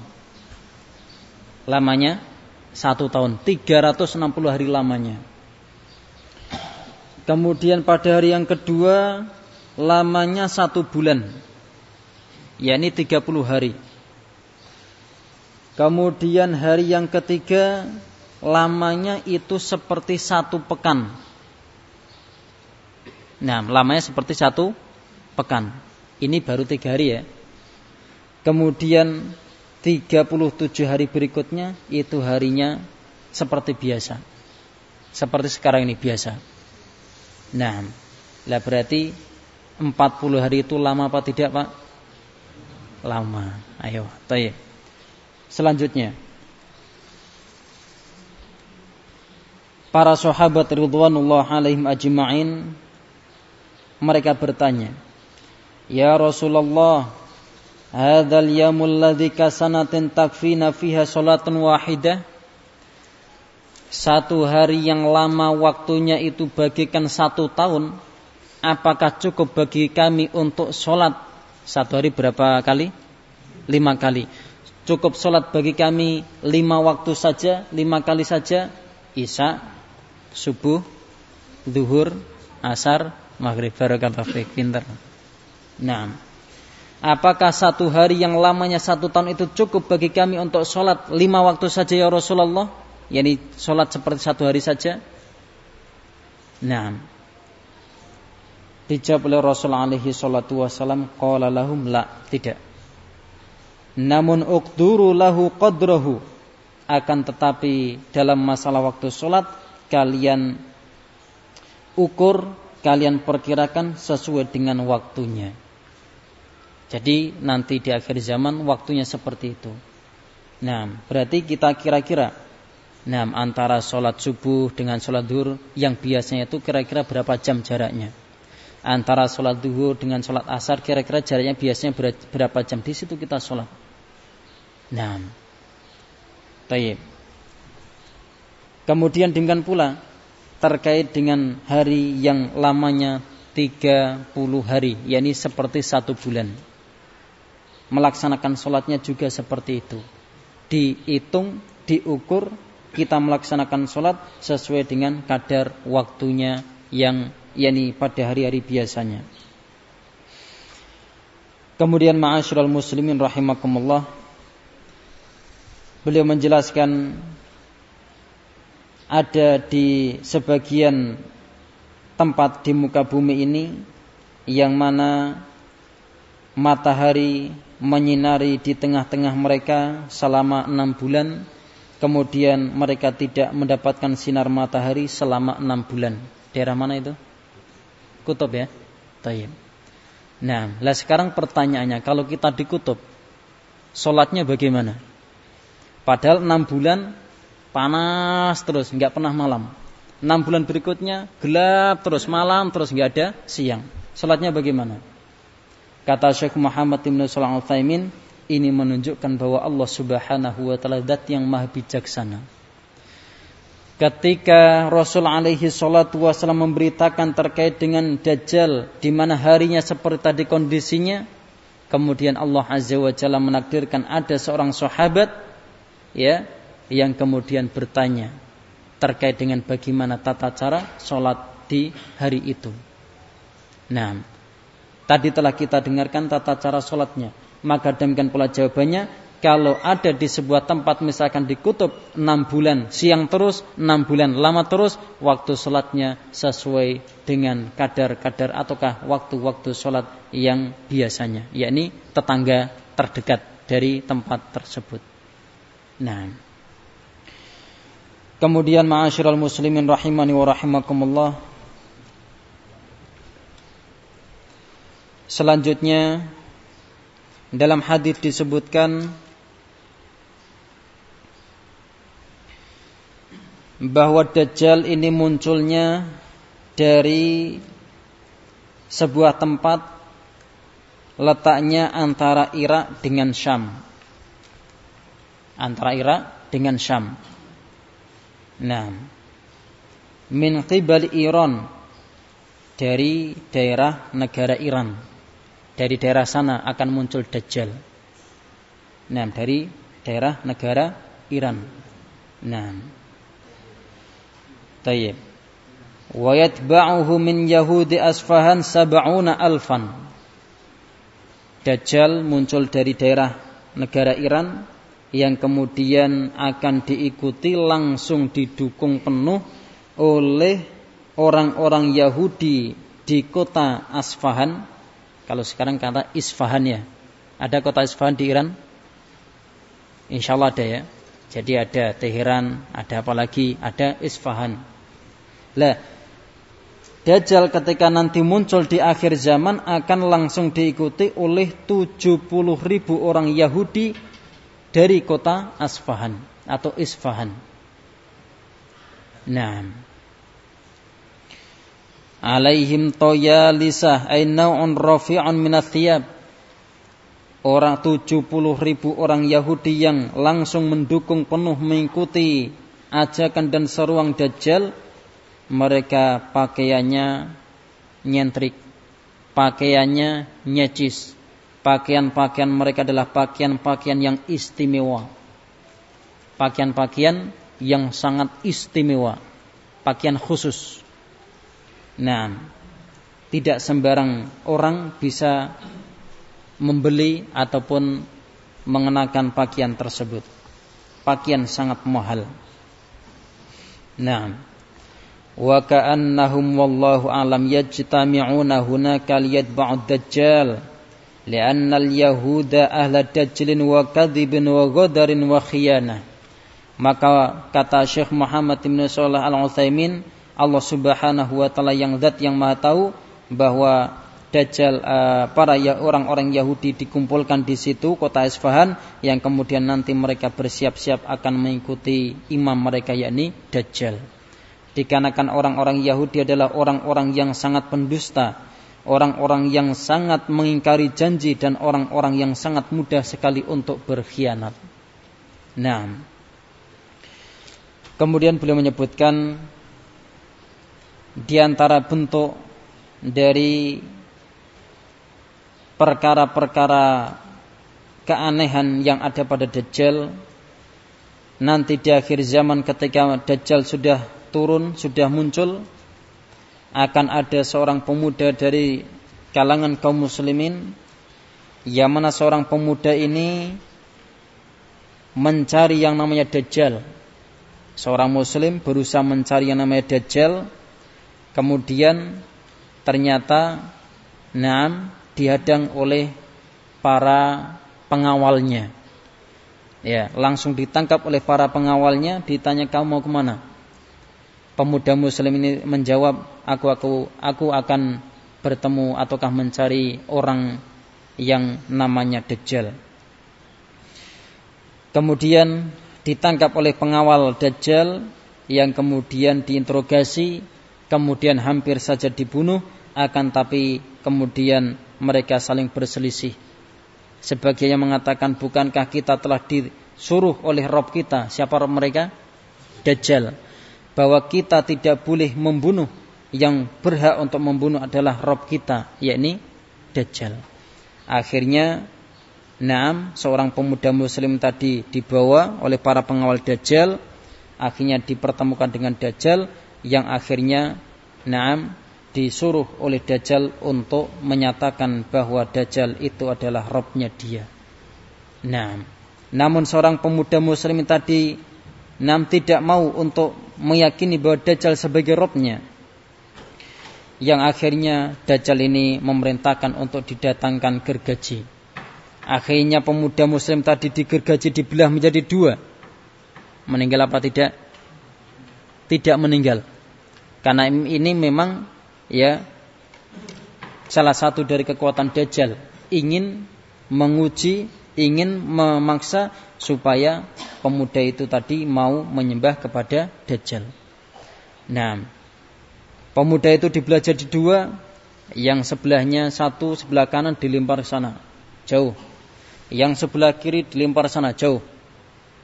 Lamanya satu tahun, 360 hari lamanya. Kemudian pada hari yang kedua lamanya satu bulan, yakni 30 hari. Kemudian hari yang ketiga lamanya itu seperti satu pekan. Nah, lamanya seperti satu pekan. Ini baru tiga hari ya. Kemudian 37 hari berikutnya itu harinya seperti biasa. Seperti sekarang ini biasa. Nah, lah berarti 40 hari itu lama apa tidak, Pak? Lama. Ayo, tayyib. Selanjutnya. Para sahabat ridwanullah alaihim ajma'in mereka bertanya, "Ya Rasulullah, Hadzal yamul ladzi kasanatin takfina fiha salatun wahidah. Satu hari yang lama waktunya itu bagikan satu tahun. Apakah cukup bagi kami untuk sholat satu hari berapa kali? Lima kali. Cukup sholat bagi kami lima waktu saja, lima kali saja. Isya, subuh, duhur, asar, maghrib. Barakallahu fiik. Pinter. Nah, Apakah satu hari yang lamanya satu tahun itu cukup bagi kami untuk sholat lima waktu saja ya Rasulullah? Yani sholat seperti satu hari saja? Nah, dijawab oleh Rasulullah alaihi salatu wasalam qala lahum la tidak namun uqduru lahu qadrahu akan tetapi dalam masalah waktu sholat kalian ukur kalian perkirakan sesuai dengan waktunya jadi nanti di akhir zaman waktunya seperti itu. Nah, berarti kita kira-kira Nah, antara sholat subuh dengan sholat duhur yang biasanya itu kira-kira berapa jam jaraknya? Antara sholat duhur dengan sholat asar kira-kira jaraknya biasanya berapa jam? Di situ kita sholat. Nah, taib. Kemudian dengan pula terkait dengan hari yang lamanya 30 hari, yakni seperti satu bulan melaksanakan sholatnya juga seperti itu. Dihitung, diukur, kita melaksanakan sholat sesuai dengan kadar waktunya yang yakni pada hari-hari biasanya. Kemudian ma'asyiral muslimin rahimakumullah beliau menjelaskan ada di sebagian tempat di muka bumi ini yang mana matahari menyinari di tengah-tengah mereka selama enam bulan, kemudian mereka tidak mendapatkan sinar matahari selama enam bulan. Daerah mana itu? Kutub ya? Tayyib. Nah, lah sekarang pertanyaannya, kalau kita di kutub, sholatnya bagaimana? Padahal enam bulan panas terus, nggak pernah malam. Enam bulan berikutnya gelap terus, malam terus, nggak ada siang. Sholatnya bagaimana? Kata Syekh Muhammad Ibn Salah al ini menunjukkan bahwa Allah Subhanahu wa taala zat yang maha bijaksana. Ketika Rasul alaihi salatu wasallam memberitakan terkait dengan Dajjal di mana harinya seperti tadi kondisinya, kemudian Allah Azza wa Jalla menakdirkan ada seorang sahabat ya yang kemudian bertanya terkait dengan bagaimana tata cara sholat di hari itu. Nah, Tadi telah kita dengarkan tata cara sholatnya. Maka demikian pula jawabannya, kalau ada di sebuah tempat misalkan di kutub 6 bulan siang terus 6 bulan lama terus waktu sholatnya sesuai dengan kadar-kadar ataukah waktu-waktu sholat yang biasanya. Yakni tetangga terdekat dari tempat tersebut. Nah. Kemudian ma'asyiral muslimin rahimani wa rahimakumullah. Selanjutnya dalam hadis disebutkan bahwa Dajjal ini munculnya dari sebuah tempat letaknya antara Irak dengan Syam. Antara Irak dengan Syam. Nah, min qibal Iran dari daerah negara Iran. Dari daerah sana akan muncul Dajjal. Nah, dari daerah negara Iran. Nah, Tayyib. Wa yatba'uhu min Yahudi Asfahan sab'una alfan. Dajjal muncul dari daerah negara Iran yang kemudian akan diikuti langsung didukung penuh oleh orang-orang Yahudi di kota Asfahan. Kalau sekarang kata Isfahan ya. Ada kota Isfahan di Iran? Insya Allah ada ya. Jadi ada Teheran, ada apa lagi? Ada Isfahan. Lah, Dajjal ketika nanti muncul di akhir zaman akan langsung diikuti oleh 70 ribu orang Yahudi dari kota Asfahan atau Isfahan. Nah, alaihim toyalisah naw'un rafi'un minat thiyab orang 70 ribu orang Yahudi yang langsung mendukung penuh mengikuti ajakan dan seruang Dajjal mereka pakaiannya nyentrik, pakaiannya nyecis. Pakaian-pakaian mereka adalah pakaian-pakaian yang istimewa. Pakaian-pakaian yang sangat istimewa. Pakaian khusus. Nah, tidak sembarang orang bisa membeli ataupun mengenakan pakaian tersebut. Pakaian sangat mahal. Nah, wa ka'annahum wallahu alam yajtami'una hunaka liyatba'ud dajjal li'anna al-yahuda ahla dajjalin wa kadhibin wa ghadarin wa khiyanah. Maka kata Syekh Muhammad bin Shalih Al-Utsaimin Allah Subhanahu wa taala yang zat yang Maha tahu bahwa Dajjal uh, para ya, orang-orang Yahudi dikumpulkan di situ kota Isfahan yang kemudian nanti mereka bersiap-siap akan mengikuti imam mereka yakni Dajjal dikarenakan orang-orang Yahudi adalah orang-orang yang sangat pendusta, orang-orang yang sangat mengingkari janji dan orang-orang yang sangat mudah sekali untuk berkhianat. Nah, kemudian beliau menyebutkan di antara bentuk dari perkara-perkara keanehan yang ada pada Dajjal nanti di akhir zaman ketika Dajjal sudah turun sudah muncul akan ada seorang pemuda dari kalangan kaum muslimin yang mana seorang pemuda ini mencari yang namanya dajjal. Seorang muslim berusaha mencari yang namanya dajjal kemudian ternyata Naam dihadang oleh para pengawalnya. Ya, langsung ditangkap oleh para pengawalnya, ditanya kamu mau ke mana? Pemuda muslim ini menjawab aku aku aku akan bertemu ataukah mencari orang yang namanya Dajjal. Kemudian ditangkap oleh pengawal Dajjal yang kemudian diinterogasi, kemudian hampir saja dibunuh, akan tapi kemudian mereka saling berselisih. Sebagian yang mengatakan bukankah kita telah disuruh oleh Rob kita, siapa Rob mereka? Dajjal bahwa kita tidak boleh membunuh yang berhak untuk membunuh adalah Rob kita yakni Dajjal akhirnya Naam seorang pemuda muslim tadi dibawa oleh para pengawal Dajjal akhirnya dipertemukan dengan Dajjal yang akhirnya Naam disuruh oleh Dajjal untuk menyatakan bahwa Dajjal itu adalah Robnya dia. Naam. Namun seorang pemuda muslim tadi nam tidak mau untuk meyakini bahwa Dajjal sebagai robnya. Yang akhirnya Dajjal ini memerintahkan untuk didatangkan gergaji. Akhirnya pemuda muslim tadi digergaji dibelah menjadi dua. Meninggal apa tidak? Tidak meninggal. Karena ini memang ya salah satu dari kekuatan Dajjal ingin menguji, ingin memaksa supaya pemuda itu tadi mau menyembah kepada Dajjal. Nah, pemuda itu dibelah jadi dua, yang sebelahnya satu sebelah kanan dilempar sana, jauh. Yang sebelah kiri dilempar sana, jauh.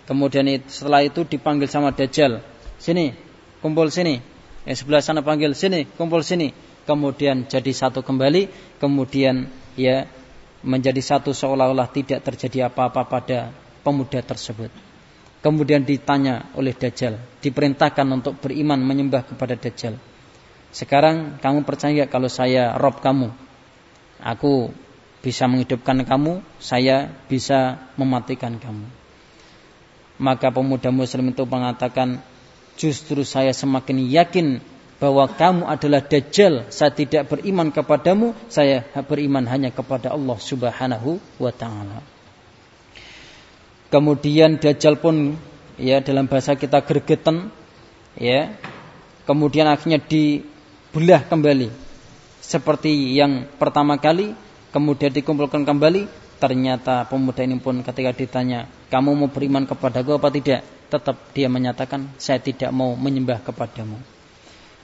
Kemudian setelah itu dipanggil sama Dajjal. Sini, kumpul sini. Yang sebelah sana panggil sini, kumpul sini kemudian jadi satu kembali, kemudian ya menjadi satu seolah-olah tidak terjadi apa-apa pada pemuda tersebut. Kemudian ditanya oleh Dajjal, diperintahkan untuk beriman menyembah kepada Dajjal. Sekarang kamu percaya kalau saya Rob kamu? Aku bisa menghidupkan kamu, saya bisa mematikan kamu. Maka pemuda muslim itu mengatakan, justru saya semakin yakin bahwa kamu adalah dajjal, saya tidak beriman kepadamu, saya beriman hanya kepada Allah Subhanahu wa taala. Kemudian dajjal pun ya dalam bahasa kita gergeten ya. Kemudian akhirnya dibelah kembali seperti yang pertama kali, kemudian dikumpulkan kembali, ternyata pemuda ini pun ketika ditanya, "Kamu mau beriman kepadaku apa tidak?" tetap dia menyatakan, "Saya tidak mau menyembah kepadamu."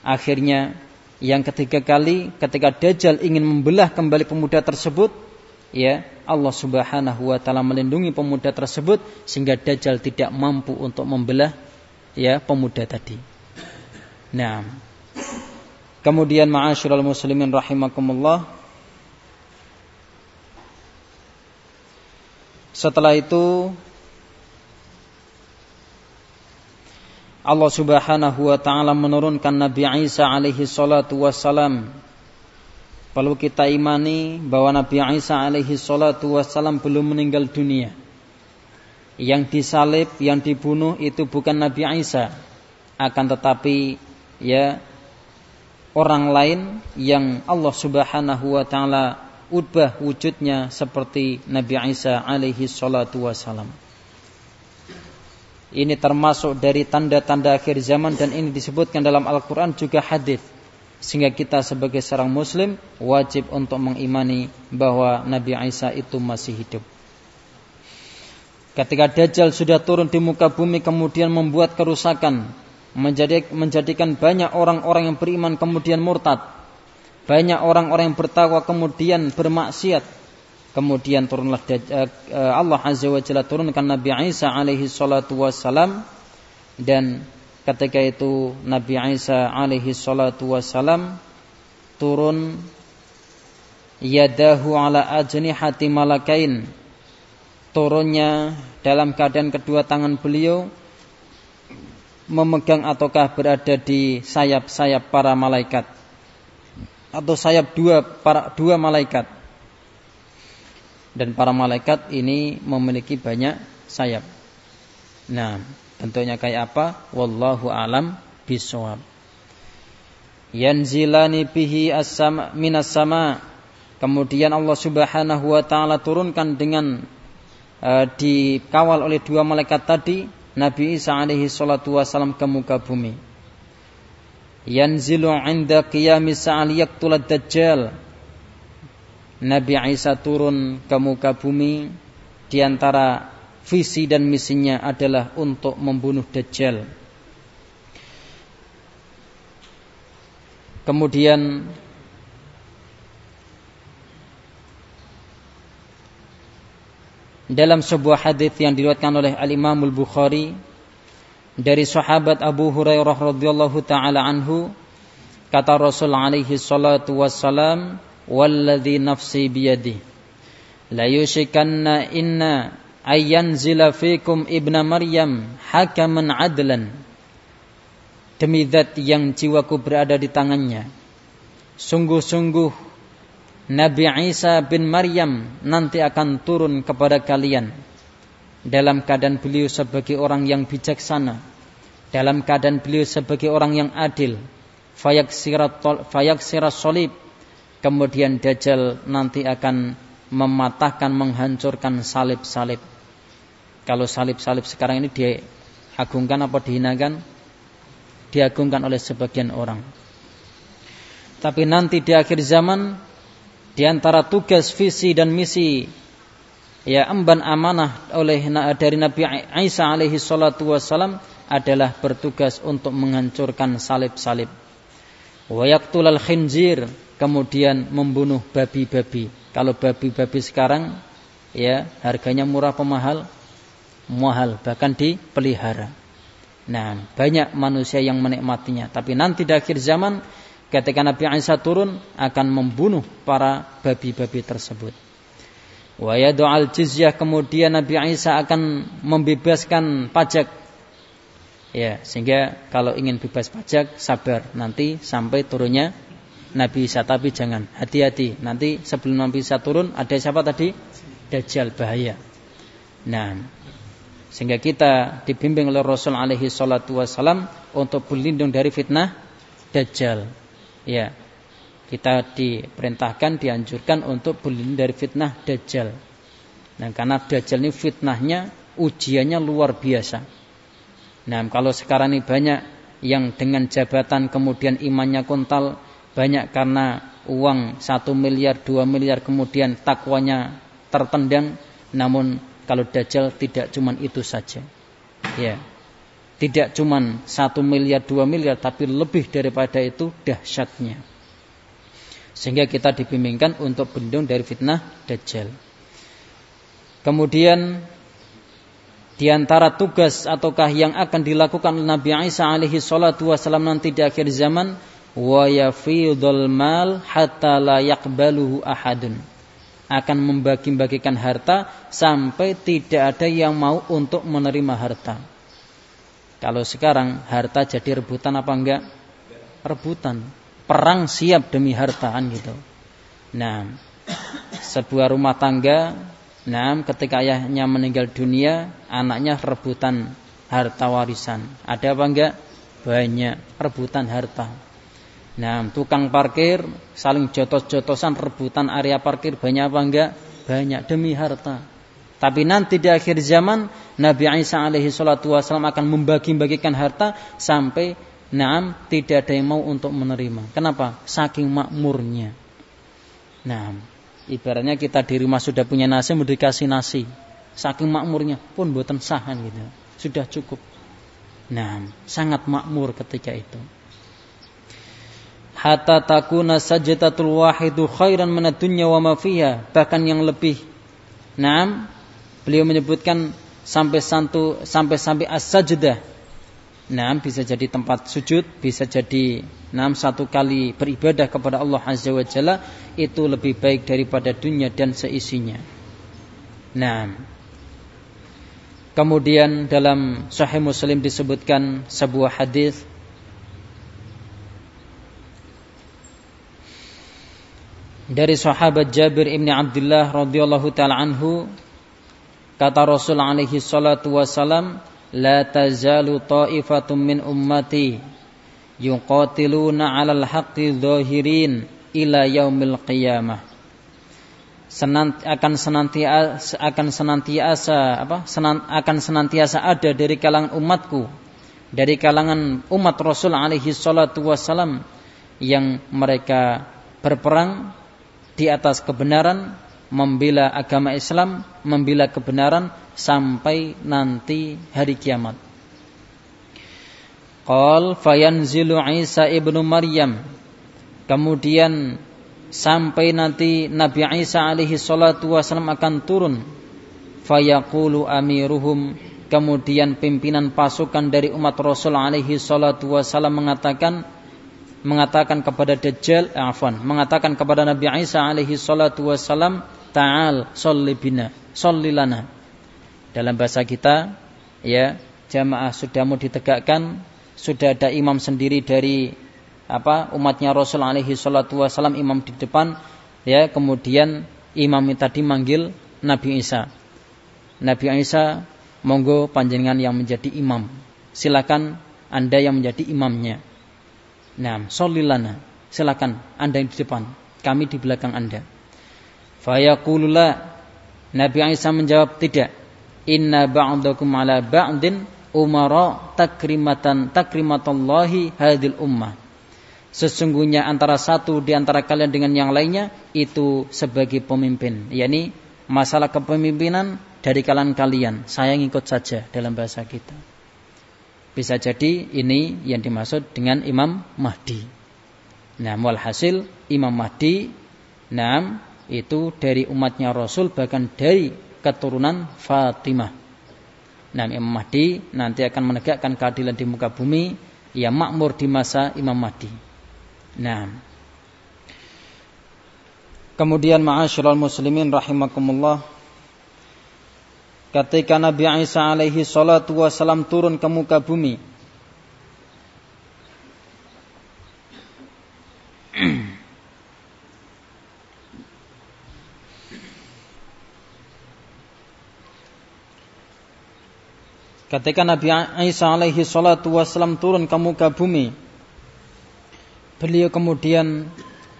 Akhirnya yang ketiga kali ketika Dajjal ingin membelah kembali pemuda tersebut, ya Allah Subhanahu wa taala melindungi pemuda tersebut sehingga Dajjal tidak mampu untuk membelah ya pemuda tadi. Nah, kemudian ma'asyiral muslimin rahimakumullah setelah itu Allah Subhanahu wa taala menurunkan Nabi Isa alaihi salatu wassalam. Perlu kita imani bahwa Nabi Isa alaihi salatu wassalam belum meninggal dunia. Yang disalib, yang dibunuh itu bukan Nabi Isa, akan tetapi ya orang lain yang Allah Subhanahu wa taala ubah wujudnya seperti Nabi Isa alaihi salatu wassalam. Ini termasuk dari tanda-tanda akhir zaman dan ini disebutkan dalam Al-Quran juga hadis. Sehingga kita sebagai seorang muslim wajib untuk mengimani bahwa Nabi Isa itu masih hidup. Ketika Dajjal sudah turun di muka bumi kemudian membuat kerusakan. menjadikan banyak orang-orang yang beriman kemudian murtad. Banyak orang-orang yang bertakwa kemudian bermaksiat Kemudian turunlah eh, eh, Allah Azza wa Jalla turunkan Nabi Isa alaihi salatu wassalam. Dan ketika itu Nabi Isa alaihi salatu wassalam turun yadahu ala ajnihati malakain turunnya dalam keadaan kedua tangan beliau memegang ataukah berada di sayap-sayap para malaikat atau sayap dua para dua malaikat dan para malaikat ini memiliki banyak sayap. Nah, tentunya kayak apa? Wallahu alam bisawab. Yanzilani bihi as-sama minas sama. Kemudian Allah Subhanahu wa taala turunkan dengan uh, dikawal oleh dua malaikat tadi Nabi Isa alaihi salatu wasalam ke muka bumi. Yanzilu 'inda qiyamis sa'al yaqtulad dajjal Nabi Isa turun ke muka bumi di antara visi dan misinya adalah untuk membunuh Dajjal. Kemudian dalam sebuah hadis yang diriwayatkan oleh Al Imam Al Bukhari dari sahabat Abu Hurairah radhiyallahu taala anhu kata Rasul alaihi salatu wassalam Walladhi nafsi لا La yushikanna inna ayyanzila fikum ibna Maryam hakaman adlan. Demi zat yang jiwaku berada di tangannya. Sungguh-sungguh Nabi Isa bin Maryam nanti akan turun kepada kalian. Dalam keadaan beliau sebagai orang yang bijaksana, dalam keadaan beliau sebagai orang yang adil, fayaksirat solib, kemudian Dajjal nanti akan mematahkan, menghancurkan salib-salib. Kalau salib-salib sekarang ini diagungkan apa dihinakan? Diagungkan oleh sebagian orang. Tapi nanti di akhir zaman, di antara tugas, visi dan misi ya emban amanah oleh dari Nabi Isa alaihi salatu wasalam adalah bertugas untuk menghancurkan salib-salib. Wa yaqtulal khinzir kemudian membunuh babi-babi. Kalau babi-babi sekarang ya harganya murah pemahal mahal bahkan dipelihara. Nah, banyak manusia yang menikmatinya, tapi nanti di akhir zaman ketika Nabi Isa turun akan membunuh para babi-babi tersebut. Wa al jizyah kemudian Nabi Isa akan membebaskan pajak. Ya, sehingga kalau ingin bebas pajak sabar nanti sampai turunnya Nabi Isa tapi jangan hati-hati nanti sebelum Nabi Isa turun ada siapa tadi? Dajjal bahaya. Nah, sehingga kita dibimbing oleh Rasul alaihi salatu wasalam untuk berlindung dari fitnah Dajjal. Ya, kita diperintahkan, dianjurkan untuk berlindung dari fitnah Dajjal. Nah, karena Dajjal ini fitnahnya, ujiannya luar biasa. Nah, kalau sekarang ini banyak yang dengan jabatan kemudian imannya kontal, banyak karena uang satu miliar, dua miliar kemudian takwanya tertendang, namun kalau Dajjal tidak cuma itu saja. Ya. Tidak cuma satu miliar, dua miliar, tapi lebih daripada itu dahsyatnya. Sehingga kita dibimbingkan untuk berlindung dari fitnah Dajjal. Kemudian di antara tugas ataukah yang akan dilakukan Nabi Isa alaihi salatu wasallam nanti di akhir zaman wa yafidul mal hatta la yaqbaluhu ahadun akan membagi-bagikan harta sampai tidak ada yang mau untuk menerima harta. Kalau sekarang harta jadi rebutan apa enggak? Rebutan perang siap demi hartaan gitu. Nah, sebuah rumah tangga, nah ketika ayahnya meninggal dunia, anaknya rebutan harta warisan. Ada apa enggak? Banyak rebutan harta. Nah, tukang parkir saling jotos-jotosan rebutan area parkir banyak apa enggak? Banyak demi harta. Tapi nanti di akhir zaman Nabi Isa alaihi salatu wasallam akan membagi-bagikan harta sampai Naam, tidak ada yang mau untuk menerima. Kenapa? Saking makmurnya. Nah, ibaratnya kita di rumah sudah punya nasi, mau dikasih nasi. Saking makmurnya pun buatan sahan gitu. Sudah cukup. Nah, sangat makmur ketika itu. Hatta takuna sajdatul wahidu khairan min dunya wa ma fiha. Bahkan yang lebih. Naam, beliau menyebutkan sampai santu sampai sampai as-sajdah Nah, bisa jadi tempat sujud, bisa jadi enam satu kali beribadah kepada Allah Azza wa Jalla itu lebih baik daripada dunia dan seisinya. Nah, kemudian dalam Sahih Muslim disebutkan sebuah hadis dari sahabat Jabir ibn Abdullah radhiyallahu taala anhu kata Rasul alaihi salatu wasalam la tazalu ta'ifatum min ummati yuqatiluna 'alal haqqi dhahirin ila yaumil qiyamah. Senant, akan senantiasa akan senantiasa apa? Senant, akan senantiasa ada dari kalangan umatku dari kalangan umat Rasul alaihi salatu wasalam yang mereka berperang di atas kebenaran membela agama Islam, membela kebenaran sampai nanti hari kiamat. Qal fayanzilu Isa ibnu Maryam. Kemudian sampai nanti Nabi Isa alaihi salatu wasallam akan turun. Fayaqulu amiruhum kemudian pimpinan pasukan dari umat Rasul alaihi salatu wasallam mengatakan mengatakan kepada Dajjal, eh, afwan, mengatakan kepada Nabi Isa alaihi salatu wasallam, ta'al sholli bina sholli lana dalam bahasa kita ya jamaah sudah mau ditegakkan sudah ada imam sendiri dari apa umatnya Rasul alaihi salatu wasalam imam di depan ya kemudian imam tadi manggil Nabi Isa Nabi Isa monggo panjenengan yang menjadi imam. Silakan Anda yang menjadi imamnya. Nah, solilana. Silakan Anda yang di depan, kami di belakang Anda. Fayaqulullah Nabi Isa menjawab tidak. Inna ba'dakum ala ba'din umara takrimatan takrimatallahi hadil ummah. Sesungguhnya antara satu di antara kalian dengan yang lainnya itu sebagai pemimpin, yakni masalah kepemimpinan dari kalangan kalian. Saya ngikut saja dalam bahasa kita. Bisa jadi ini yang dimaksud dengan Imam Mahdi. Nah, walhasil Imam Mahdi, nah itu dari umatnya Rasul bahkan dari keturunan Fatimah. Nah, Imam Mahdi nanti akan menegakkan keadilan di muka bumi yang makmur di masa Imam Mahdi. Nah, kemudian ma'asyiral muslimin rahimakumullah ketika Nabi Isa alaihi salatu wasalam turun ke muka bumi Ketika Nabi Isa alaihi salatu wassalam turun ke muka bumi, beliau kemudian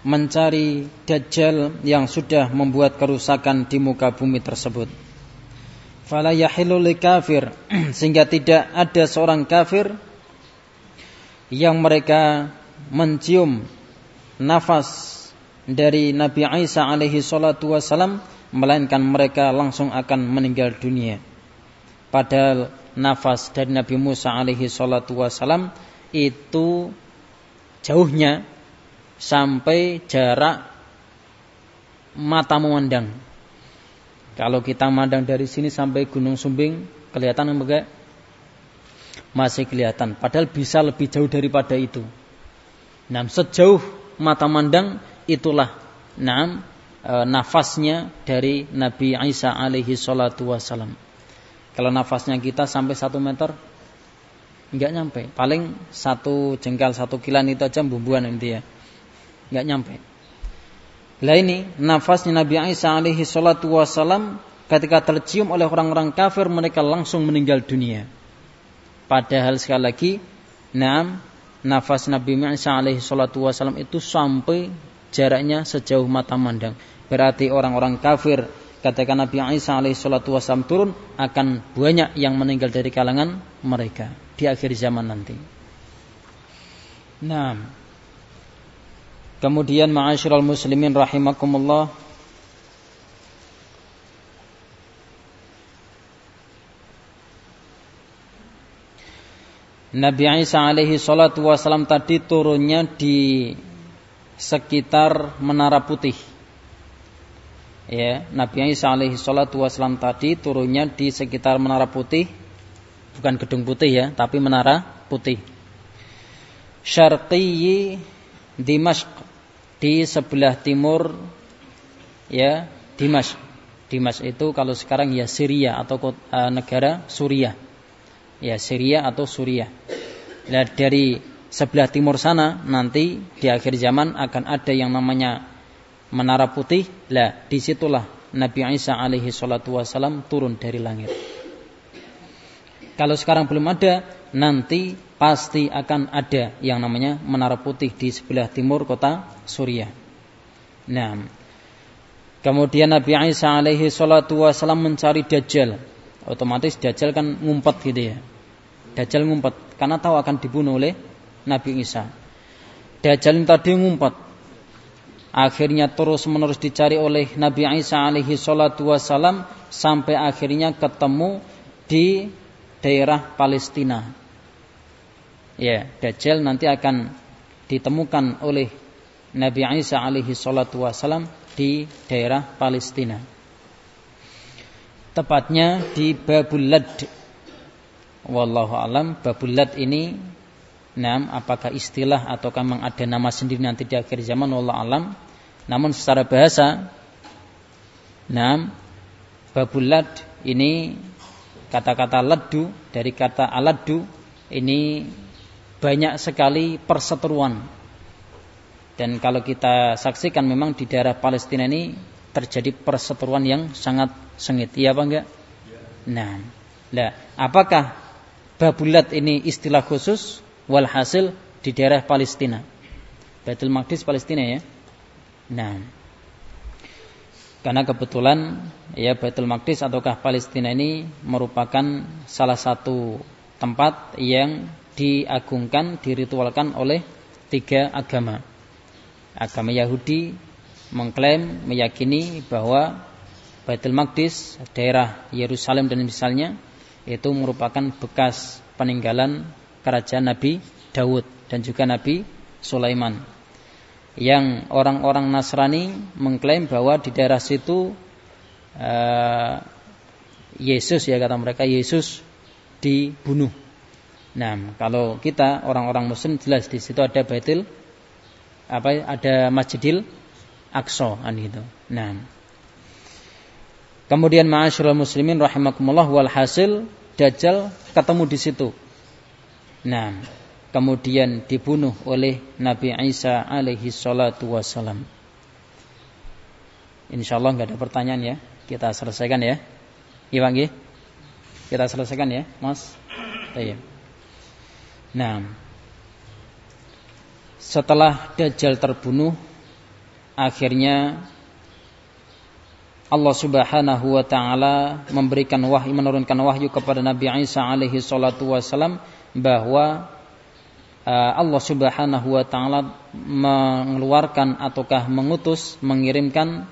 mencari dajjal yang sudah membuat kerusakan di muka bumi tersebut. Fala yahilu kafir sehingga tidak ada seorang kafir yang mereka mencium nafas dari Nabi Isa alaihi salatu wassalam melainkan mereka langsung akan meninggal dunia. Padahal nafas dari Nabi Musa alaihi salatu wasalam itu jauhnya sampai jarak mata memandang. Kalau kita memandang dari sini sampai Gunung Sumbing, kelihatan enggak? Masih kelihatan. Padahal bisa lebih jauh daripada itu. Nah, sejauh mata mandang itulah nah, nafasnya dari Nabi Isa alaihi salatu wasalam. Kalau nafasnya kita sampai satu meter, nggak nyampe. Paling satu jengkal satu kilan itu aja bumbuan nanti ya, nggak nyampe. Lah ini nafasnya Nabi Isa alaihi salatu wasalam ketika tercium oleh orang-orang kafir mereka langsung meninggal dunia. Padahal sekali lagi, enam nafas Nabi Isa alaihi salatu wasalam itu sampai jaraknya sejauh mata mandang. Berarti orang-orang kafir Katakan Nabi Isa alaihissalatu wassalam turun akan banyak yang meninggal dari kalangan mereka di akhir zaman nanti. Nah, kemudian ma'asyiral muslimin rahimakumullah. Nabi Isa alaihi salatu wasalam tadi turunnya di sekitar Menara Putih. Ya Nabi Isa alaihi salatu wasallam tadi turunnya di sekitar Menara Putih. Bukan gedung putih ya tapi Menara Putih. Syarqiyyi Dimashq di sebelah timur ya Dimash Dimash itu kalau sekarang ya Syria atau uh, negara Suriah. Ya Syria atau Suriah. Nah dari sebelah timur sana nanti di akhir zaman akan ada yang namanya menara putih, lah di situlah Nabi Isa alaihi salatu wasalam turun dari langit. Kalau sekarang belum ada, nanti pasti akan ada yang namanya menara putih di sebelah timur kota Suriah. Nah, kemudian Nabi Isa alaihi salatu wasalam mencari Dajjal. Otomatis Dajjal kan ngumpet gitu ya. Dajjal ngumpet karena tahu akan dibunuh oleh Nabi Isa. Dajjal tadi ngumpet akhirnya terus menerus dicari oleh Nabi Isa alaihi salatu wasalam sampai akhirnya ketemu di daerah Palestina. Ya, Dajjal nanti akan ditemukan oleh Nabi Isa alaihi salatu wasalam di daerah Palestina. Tepatnya di Babul Lad. Wallahu alam Babul Lad ini Nam, apakah istilah ataukah memang ada nama sendiri nanti di akhir zaman Allah alam. Namun secara bahasa Nam, babulad ini kata-kata ladu dari kata aladu ini banyak sekali perseteruan. Dan kalau kita saksikan memang di daerah Palestina ini terjadi perseteruan yang sangat sengit. Iya apa enggak? Nah, Nah, apakah Babulat ini istilah khusus walhasil di daerah Palestina. Baitul Maqdis Palestina ya. Nah, karena kebetulan ya Baitul Maqdis ataukah Palestina ini merupakan salah satu tempat yang diagungkan, diritualkan oleh tiga agama. Agama Yahudi mengklaim, meyakini bahwa Baitul Maqdis, daerah Yerusalem dan misalnya itu merupakan bekas peninggalan kerajaan Nabi Dawud dan juga Nabi Sulaiman. Yang orang-orang Nasrani mengklaim bahwa di daerah situ uh, Yesus ya kata mereka Yesus dibunuh. Nah, kalau kita orang-orang Muslim jelas di situ ada Baitul apa ada Masjidil Aqsa kan gitu. Nah, Kemudian ma'asyiral muslimin rahimakumullah walhasil Dajjal ketemu di situ. Nah, kemudian dibunuh oleh Nabi Isa alaihi salatu wassalam. Insyaallah nggak ada pertanyaan ya. Kita selesaikan ya. Bang Kita selesaikan ya, Mas. Iya. Nah, setelah Dajjal terbunuh, akhirnya Allah Subhanahu wa taala memberikan wahyu menurunkan wahyu kepada Nabi Isa alaihi salatu wasalam bahwa uh, Allah Subhanahu wa taala mengeluarkan ataukah mengutus mengirimkan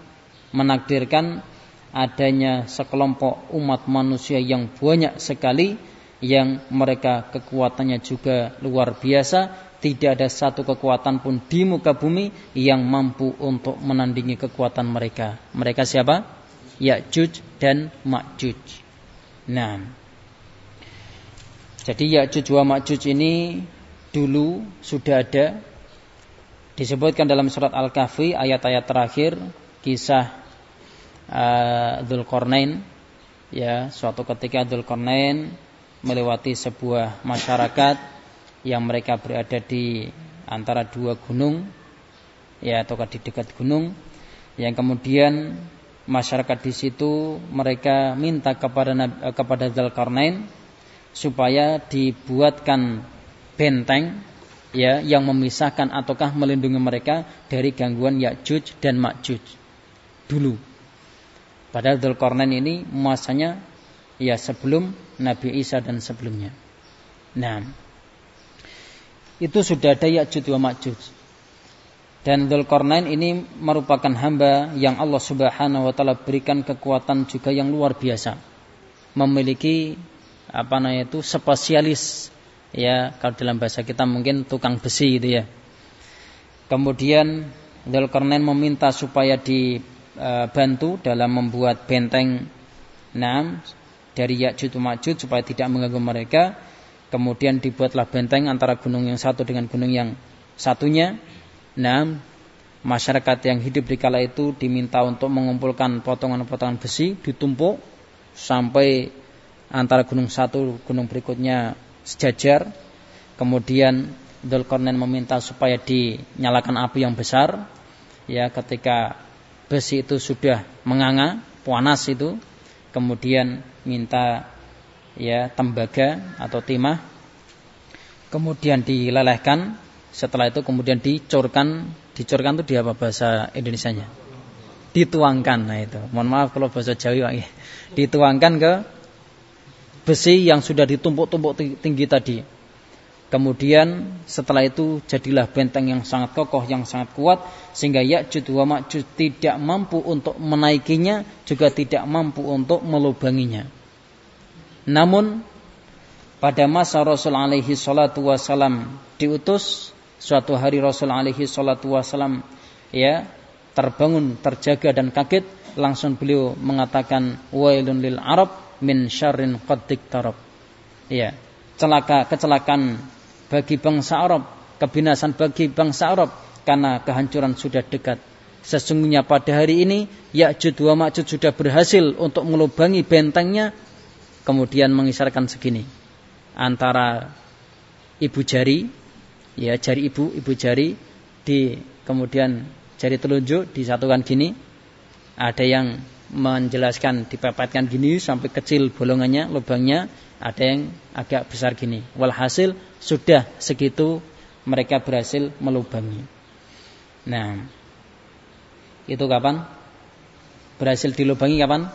menakdirkan adanya sekelompok umat manusia yang banyak sekali yang mereka kekuatannya juga luar biasa tidak ada satu kekuatan pun di muka bumi yang mampu untuk menandingi kekuatan mereka. Mereka siapa? Ya'juj dan Ma'juj. Nah, jadi Ya'juj wa Ma'juj ini dulu sudah ada disebutkan dalam surat Al-Kahfi ayat-ayat terakhir kisah uh, Dzulqarnain ya suatu ketika Dzulqarnain melewati sebuah masyarakat yang mereka berada di antara dua gunung ya atau di dekat gunung yang kemudian masyarakat di situ mereka minta kepada eh, kepada Dzulkarnain supaya dibuatkan benteng ya yang memisahkan ataukah melindungi mereka dari gangguan Ya'juj dan Ma'juj dulu. Padahal Dzulkarnain ini masanya ya sebelum Nabi Isa dan sebelumnya. Nah, itu sudah ada Ya'juj wa Ma'juj. Dan Dzulqarnain ini merupakan hamba yang Allah Subhanahu wa taala berikan kekuatan juga yang luar biasa. Memiliki apa namanya itu spesialis ya kalau dalam bahasa kita mungkin tukang besi itu ya. Kemudian Dzulqarnain meminta supaya dibantu dalam membuat benteng enam dari Ya'juj Ma'juj supaya tidak mengganggu mereka Kemudian dibuatlah benteng antara gunung yang satu dengan gunung yang satunya. Nah, masyarakat yang hidup di kala itu diminta untuk mengumpulkan potongan-potongan besi ditumpuk sampai antara gunung satu gunung berikutnya sejajar. Kemudian Dzulkarnain meminta supaya dinyalakan api yang besar. Ya, ketika besi itu sudah menganga, panas itu, kemudian minta ya tembaga atau timah kemudian dilelehkan setelah itu kemudian dicurkan dicurkan itu di apa bahasa Indonesianya? Dituangkan nah itu. Mohon maaf kalau bahasa Jawa ya. dituangkan ke besi yang sudah ditumpuk-tumpuk tinggi tadi kemudian setelah itu jadilah benteng yang sangat kokoh yang sangat kuat sehingga Ya'juj wa Ma'juj tidak mampu untuk menaikinya juga tidak mampu untuk melubanginya. Namun pada masa Rasul alaihi salatu wasalam diutus suatu hari Rasul alaihi salatu wasalam ya terbangun terjaga dan kaget langsung beliau mengatakan wailun lil arab min syarrin qad ya celaka kecelakaan bagi bangsa Arab kebinasan bagi bangsa Arab karena kehancuran sudah dekat. Sesungguhnya pada hari ini Ya'juj wa Ma'juj sudah berhasil untuk melubangi bentengnya kemudian mengisarkan segini. Antara ibu jari ya jari ibu ibu jari di kemudian jari telunjuk disatukan gini. Ada yang menjelaskan dipepetkan gini sampai kecil bolongannya, lubangnya, ada yang agak besar gini. Walhasil sudah segitu mereka berhasil melubangi. Nah, itu kapan? Berhasil dilubangi kapan?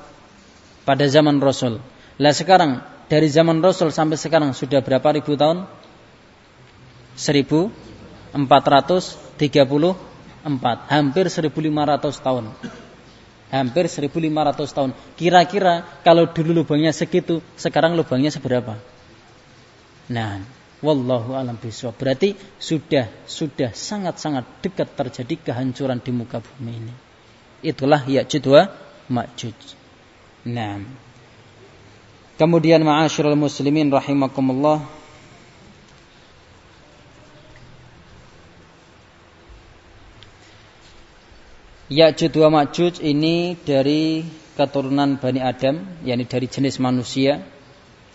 Pada zaman Rasul. Lah sekarang dari zaman Rasul sampai sekarang sudah berapa ribu tahun? 1434, hampir 1500 tahun hampir 1500 tahun. Kira-kira kalau dulu lubangnya segitu, sekarang lubangnya seberapa? Nah, wallahu alam bisawab. Berarti sudah sudah sangat-sangat dekat terjadi kehancuran di muka bumi ini. Itulah Ya'juj wa Ma'juj. Nah. Kemudian ma'asyiral muslimin rahimakumullah Ya'juj wa Ma'juj ini dari keturunan Bani Adam, yakni dari jenis manusia,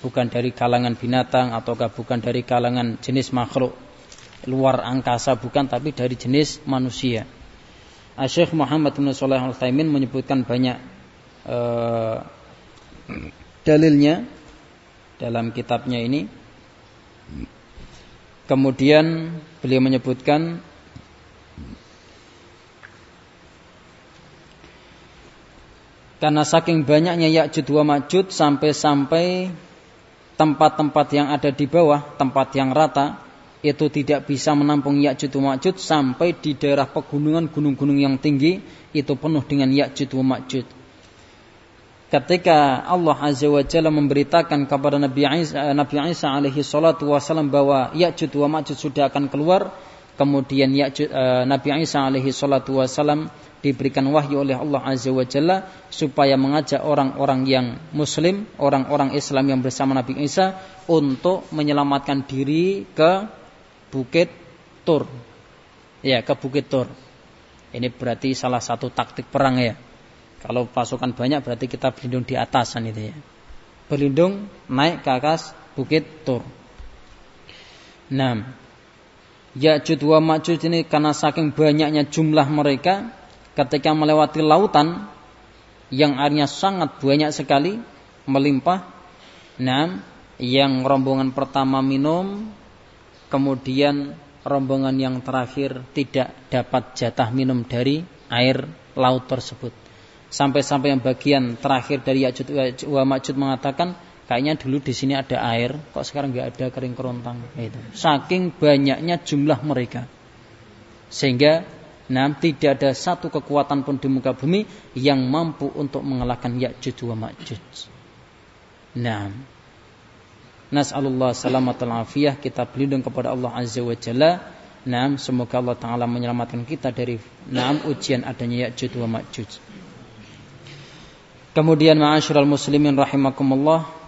bukan dari kalangan binatang ataukah bukan dari kalangan jenis makhluk luar angkasa bukan tapi dari jenis manusia. Syekh Muhammad bin Shalih Al Utsaimin menyebutkan banyak uh, dalilnya dalam kitabnya ini. Kemudian beliau menyebutkan Karena saking banyaknya Ya'jud wa Ma'jud sampai-sampai tempat-tempat yang ada di bawah, tempat yang rata, itu tidak bisa menampung Ya'jud wa Ma'jud sampai di daerah pegunungan gunung-gunung yang tinggi itu penuh dengan Ya'jud wa Ma'jud. Ketika Allah Azza wa Jalla memberitakan kepada Nabi Isa, Nabi Isa alaihi salatu wasallam bahwa Ya'jud wa Ma'jud sudah akan keluar, kemudian Ya'jud, uh, Nabi Isa alaihi salatu wasallam diberikan wahyu oleh Allah Azza wa Jalla supaya mengajak orang-orang yang muslim, orang-orang Islam yang bersama Nabi Isa untuk menyelamatkan diri ke Bukit Tur. Ya, ke Bukit Tur. Ini berarti salah satu taktik perang ya. Kalau pasukan banyak berarti kita berlindung di atasan itu ya. Berlindung naik ke atas Bukit Tur. Nah, Ya'jud wa Ma'jud ini karena saking banyaknya jumlah mereka ketika melewati lautan yang airnya sangat banyak sekali melimpah. Nah, yang rombongan pertama minum, kemudian rombongan yang terakhir tidak dapat jatah minum dari air laut tersebut. Sampai-sampai yang bagian terakhir dari Ya'jud wa Ma'jud mengatakan, kayaknya dulu di sini ada air, kok sekarang nggak ada kering kerontang. Itu. Saking banyaknya jumlah mereka, sehingga Nah, tidak ada satu kekuatan pun di muka bumi yang mampu untuk mengalahkan Ya'juj wa Ma'juj. Nah, Nas'alullah salamatul afiyah kita berlindung kepada Allah Azza wa Jalla. Nah, semoga Allah Ta'ala menyelamatkan kita dari naam ujian adanya Ya'juj wa Ma'juj. Kemudian ma'asyiral muslimin rahimakumullah.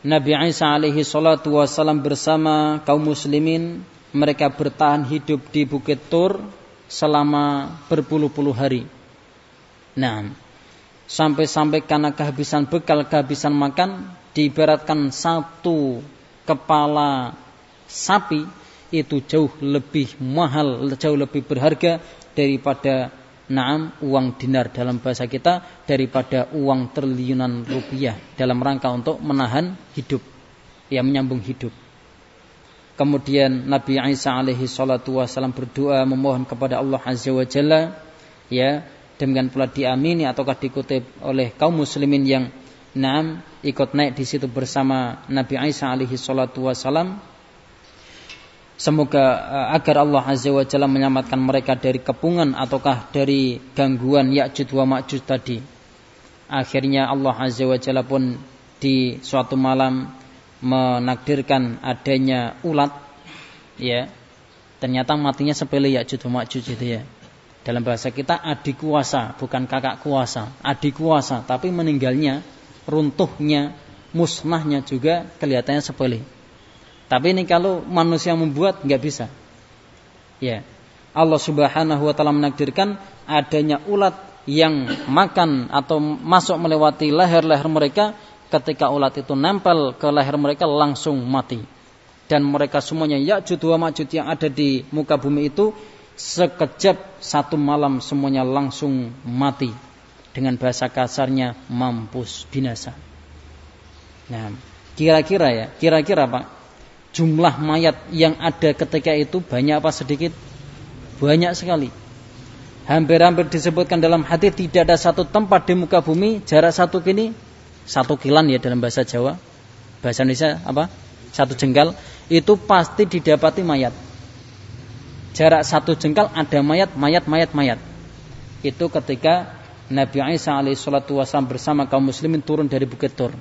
Nabi Isa alaihi salatu wasalam bersama kaum muslimin mereka bertahan hidup di Bukit Tur selama berpuluh-puluh hari. Nah, sampai-sampai karena kehabisan bekal, kehabisan makan, diibaratkan satu kepala sapi itu jauh lebih mahal, jauh lebih berharga daripada naam uang dinar dalam bahasa kita daripada uang triliunan rupiah dalam rangka untuk menahan hidup, ya menyambung hidup. Kemudian Nabi Isa alaihi salatu wasallam berdoa memohon kepada Allah Azza wa Jalla ya demikian pula diamini ataukah dikutip oleh kaum muslimin yang enam ikut naik di situ bersama Nabi Isa alaihi salatu wasallam Semoga uh, agar Allah Azza wa Jalla menyelamatkan mereka dari kepungan ataukah dari gangguan Ya'juj wa Ma'juj tadi. Akhirnya Allah Azza wa Jalla pun di suatu malam menakdirkan adanya ulat ya. Ternyata matinya sepele ya judu makjud itu ya. Dalam bahasa kita adik kuasa bukan kakak kuasa. Adik kuasa tapi meninggalnya runtuhnya musnahnya juga kelihatannya sepele tapi ini kalau manusia membuat nggak bisa ya Allah Subhanahu wa taala menakdirkan adanya ulat yang makan atau masuk melewati leher-leher mereka ketika ulat itu nempel ke leher mereka langsung mati. Dan mereka semuanya Ya'jud wa Ma'jud yang ada di muka bumi itu sekejap satu malam semuanya langsung mati. Dengan bahasa kasarnya mampus binasa. Nah, kira-kira ya, kira-kira Pak, jumlah mayat yang ada ketika itu banyak apa sedikit? Banyak sekali. Hampir-hampir disebutkan dalam hadis tidak ada satu tempat di muka bumi jarak satu kini satu kilan ya dalam bahasa Jawa. Bahasa Indonesia apa? Satu jengkal itu pasti didapati mayat. Jarak satu jengkal ada mayat, mayat, mayat, mayat. Itu ketika Nabi Isa alaihissalatu wassalam bersama kaum muslimin turun dari Bukit Tur.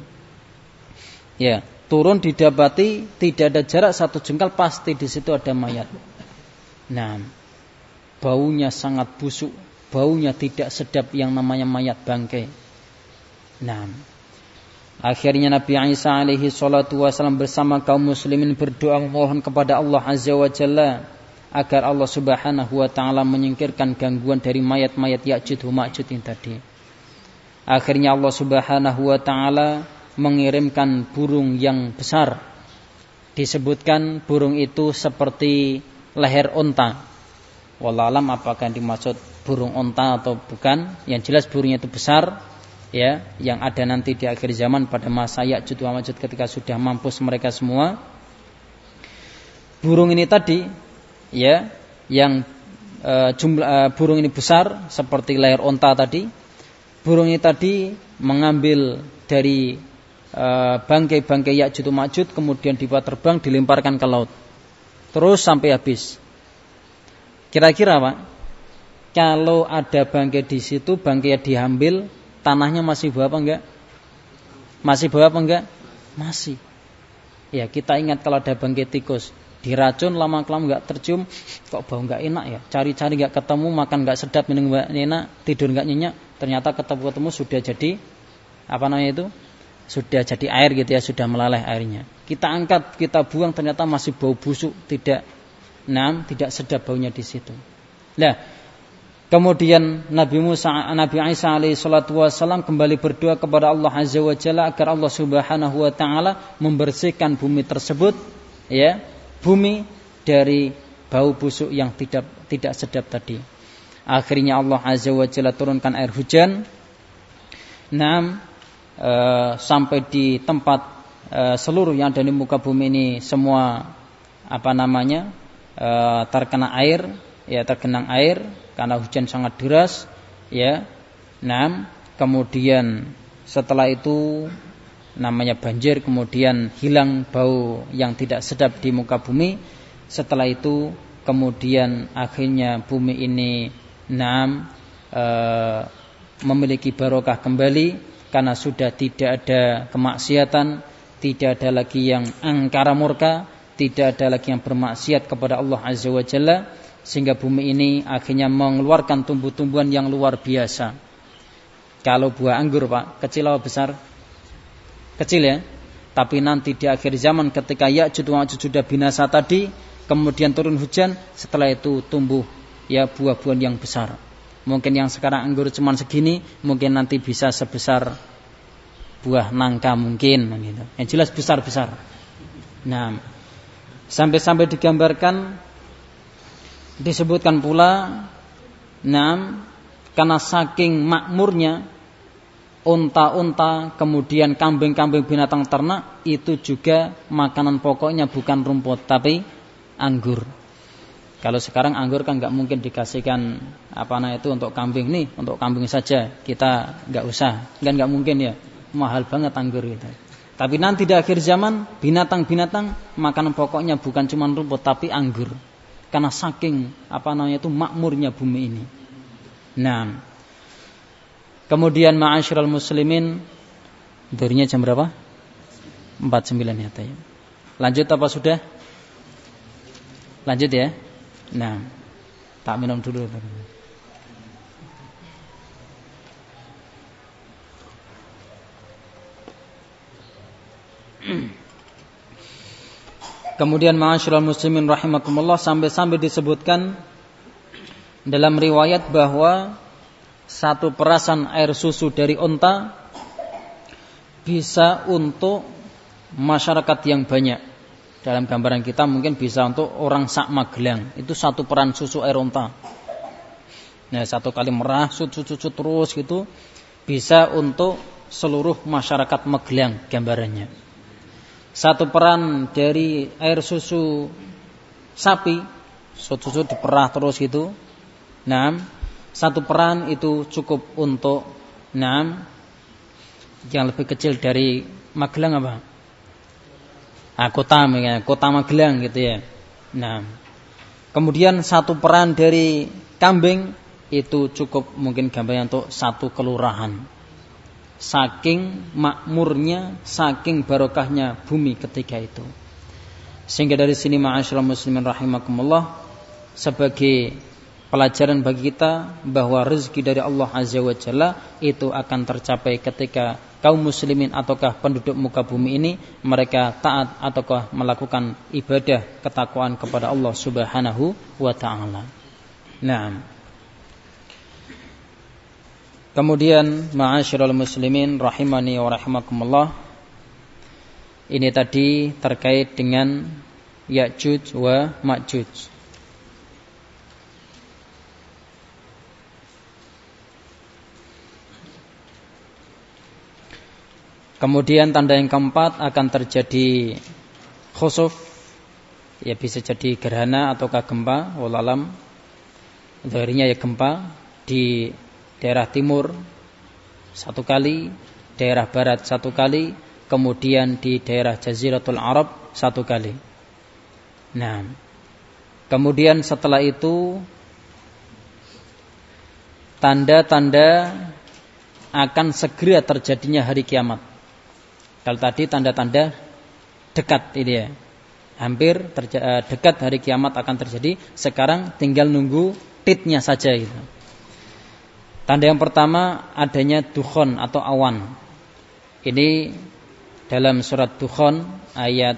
Ya, turun didapati tidak ada jarak satu jengkal pasti di situ ada mayat. Nah, baunya sangat busuk, baunya tidak sedap yang namanya mayat bangkai. Nah, akhirnya Nabi Isa alaihi salatu wasallam bersama kaum muslimin berdoa mohon kepada Allah azza wa jalla agar Allah Subhanahu wa taala menyingkirkan gangguan dari mayat-mayat Ya'juj Ma'juj tadi. Akhirnya Allah Subhanahu wa taala mengirimkan burung yang besar. Disebutkan burung itu seperti leher onta. Wallahualam apakah dimaksud burung onta atau bukan? Yang jelas burungnya itu besar ya, yang ada nanti di akhir zaman pada masa Ya'juj wa Ma'juj ketika sudah mampus mereka semua. Burung ini tadi ya yang e, jumlah e, burung ini besar seperti layar onta tadi. Burung ini tadi mengambil dari bangkai-bangkai Ya'juj Ma'juj kemudian dibuat terbang dilemparkan ke laut. Terus sampai habis. Kira-kira Pak, kalau ada bangkai di situ, bangkai diambil, tanahnya masih bau apa enggak? Masih bau apa enggak? Masih. Ya, kita ingat kalau ada bangkai tikus, diracun lama kelamaan nggak tercium kok bau nggak enak ya cari-cari nggak ketemu makan nggak sedap minum nggak enak tidur nggak nyenyak ternyata ketemu ketemu sudah jadi apa namanya itu sudah jadi air gitu ya sudah melaleh airnya kita angkat kita buang ternyata masih bau busuk tidak nam tidak sedap baunya di situ nah kemudian Nabi Musa Nabi Isa alaihi salatu wasallam kembali berdoa kepada Allah azza wa jalla agar Allah subhanahu wa taala membersihkan bumi tersebut ya bumi dari bau busuk yang tidak tidak sedap tadi. Akhirnya Allah Azza wa Jalla turunkan air hujan. Nam e, sampai di tempat e, seluruh yang ada di muka bumi ini semua apa namanya e, terkena air, ya tergenang air karena hujan sangat deras, ya. Nam kemudian setelah itu namanya banjir kemudian hilang bau yang tidak sedap di muka bumi setelah itu kemudian akhirnya bumi ini nam e, memiliki barokah kembali karena sudah tidak ada kemaksiatan tidak ada lagi yang angkara murka tidak ada lagi yang bermaksiat kepada Allah Azza wa Jalla sehingga bumi ini akhirnya mengeluarkan tumbuh-tumbuhan yang luar biasa kalau buah anggur Pak kecil atau besar kecil ya. Tapi nanti di akhir zaman ketika Ya'juj wa sudah binasa tadi, kemudian turun hujan, setelah itu tumbuh ya buah-buahan yang besar. Mungkin yang sekarang anggur cuma segini, mungkin nanti bisa sebesar buah nangka mungkin gitu. Yang jelas besar-besar. Nah, sampai-sampai digambarkan disebutkan pula nah karena saking makmurnya unta-unta, kemudian kambing-kambing binatang ternak itu juga makanan pokoknya bukan rumput tapi anggur. Kalau sekarang anggur kan nggak mungkin dikasihkan apa namanya itu untuk kambing nih, untuk kambing saja kita nggak usah, kan nggak mungkin ya, mahal banget anggur itu. Tapi nanti di akhir zaman binatang-binatang makanan pokoknya bukan cuma rumput tapi anggur, karena saking apa namanya itu makmurnya bumi ini. Nah, Kemudian ma'asyiral muslimin Durinya jam berapa? 49 ya tanya. Lanjut apa sudah? Lanjut ya. Nah, tak minum dulu. Kemudian ma'asyiral muslimin rahimakumullah sampai-sampai disebutkan dalam riwayat bahwa satu perasan air susu dari unta bisa untuk masyarakat yang banyak. Dalam gambaran kita mungkin bisa untuk orang sak Magelang. Itu satu peran susu air unta. Nah, satu kali merah susu-susu terus gitu. bisa untuk seluruh masyarakat Magelang gambarannya. Satu peran dari air susu sapi, susu diperah terus gitu. Nah, satu peran itu cukup untuk nah yang lebih kecil dari Magelang apa? Ah, kota, kota Magelang gitu ya. Nah, kemudian satu peran dari kambing itu cukup mungkin gambarnya untuk satu kelurahan. Saking makmurnya, saking barokahnya bumi ketika itu. Sehingga dari sini ma'asyiral muslimin rahimakumullah sebagai pelajaran bagi kita bahwa rezeki dari Allah Azza wa Jalla itu akan tercapai ketika kaum muslimin ataukah penduduk muka bumi ini mereka taat ataukah melakukan ibadah ketakwaan kepada Allah Subhanahu wa taala. Naam. Kemudian ma'asyiral muslimin rahimani wa rahimakumullah. Ini tadi terkait dengan Ya'juj wa Ma'juj. Kemudian tanda yang keempat akan terjadi khusuf ya bisa jadi gerhana ataukah gempa walalam darinya ya gempa di daerah timur satu kali, daerah barat satu kali, kemudian di daerah Jaziratul Arab satu kali. Nah, kemudian setelah itu tanda-tanda akan segera terjadinya hari kiamat. Kalau tadi tanda-tanda dekat ini ya. Hampir eh, dekat hari kiamat akan terjadi. Sekarang tinggal nunggu titnya saja gitu. Tanda yang pertama adanya dukhon atau awan. Ini dalam surat Dukhon ayat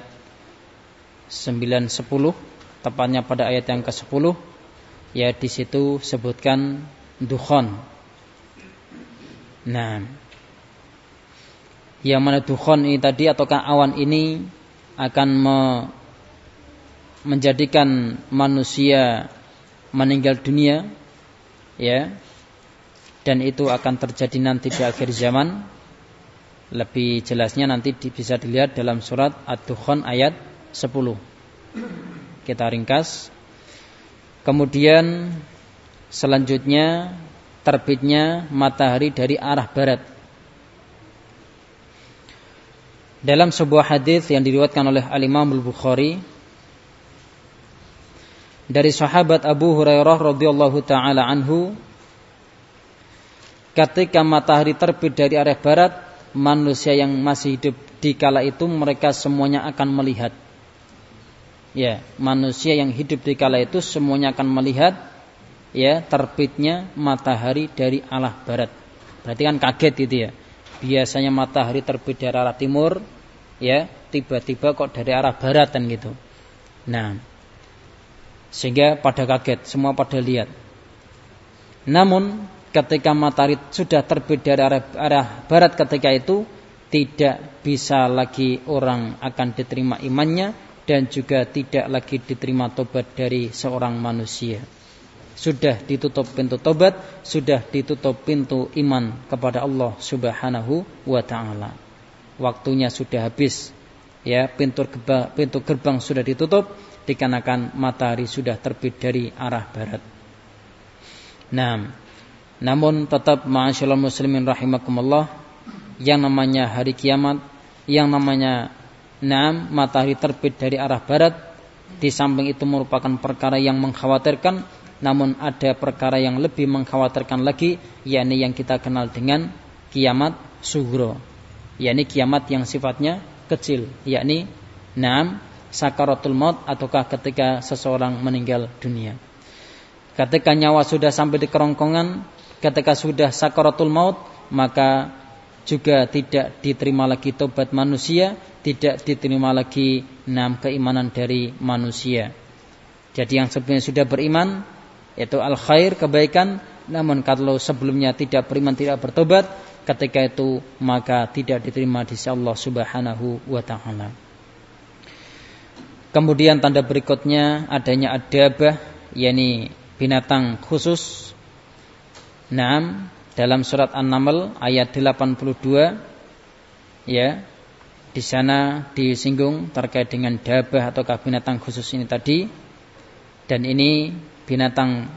9 10 tepatnya pada ayat yang ke-10 ya di situ sebutkan dukhon. Nah, yang mana dukhon ini tadi ataukah awan ini akan me menjadikan manusia meninggal dunia ya dan itu akan terjadi nanti di akhir zaman. Lebih jelasnya nanti bisa dilihat dalam surat Ad-Dukhan ayat 10. Kita ringkas. Kemudian selanjutnya terbitnya matahari dari arah barat. Dalam sebuah hadis yang diriwayatkan oleh Al-Imam Al-Bukhari dari sahabat Abu Hurairah radhiyallahu taala anhu ketika matahari terbit dari arah barat, manusia yang masih hidup di kala itu mereka semuanya akan melihat. Ya, manusia yang hidup di kala itu semuanya akan melihat ya terbitnya matahari dari arah barat. Berarti kan kaget itu ya. Biasanya matahari terbit dari arah timur, ya, tiba-tiba kok dari arah barat kan gitu. Nah, sehingga pada kaget, semua pada lihat. Namun ketika matahari sudah terbit dari arah, arah barat ketika itu tidak bisa lagi orang akan diterima imannya dan juga tidak lagi diterima tobat dari seorang manusia. Sudah ditutup pintu tobat, sudah ditutup pintu iman kepada Allah Subhanahu wa taala. Waktunya sudah habis. Ya, pintu gerbang, pintu gerbang sudah ditutup dikarenakan matahari sudah terbit dari arah barat. Nah, namun tetap ma'asyiral muslimin rahimakumullah yang namanya hari kiamat, yang namanya Naam matahari terbit dari arah barat di samping itu merupakan perkara yang mengkhawatirkan namun ada perkara yang lebih mengkhawatirkan lagi yakni yang kita kenal dengan kiamat sugro yakni kiamat yang sifatnya kecil yakni naam sakaratul maut ataukah ketika seseorang meninggal dunia. Ketika nyawa sudah sampai di kerongkongan ketika sudah sakaratul maut maka juga tidak diterima lagi tobat manusia, tidak diterima lagi enam keimanan dari manusia. Jadi yang sebelumnya sudah beriman yaitu al khair kebaikan, namun kalau sebelumnya tidak beriman tidak bertobat, ketika itu maka tidak diterima di sisi Allah Subhanahu wa taala. Kemudian tanda berikutnya adanya adabah yakni binatang khusus Naam dalam surat An-Naml ayat 82 ya di sana disinggung terkait dengan dabah atau binatang khusus ini tadi dan ini binatang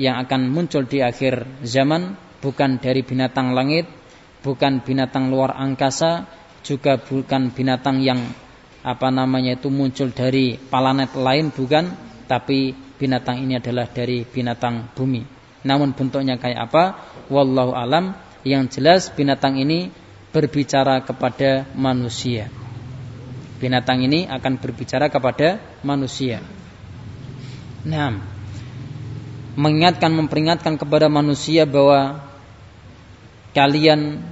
yang akan muncul di akhir zaman bukan dari binatang langit, bukan binatang luar angkasa, juga bukan binatang yang apa namanya itu muncul dari planet lain bukan, tapi binatang ini adalah dari binatang bumi. Namun bentuknya kayak apa? Wallahu alam. Yang jelas binatang ini berbicara kepada manusia. Binatang ini akan berbicara kepada manusia. Nah, mengingatkan, memperingatkan kepada manusia bahwa kalian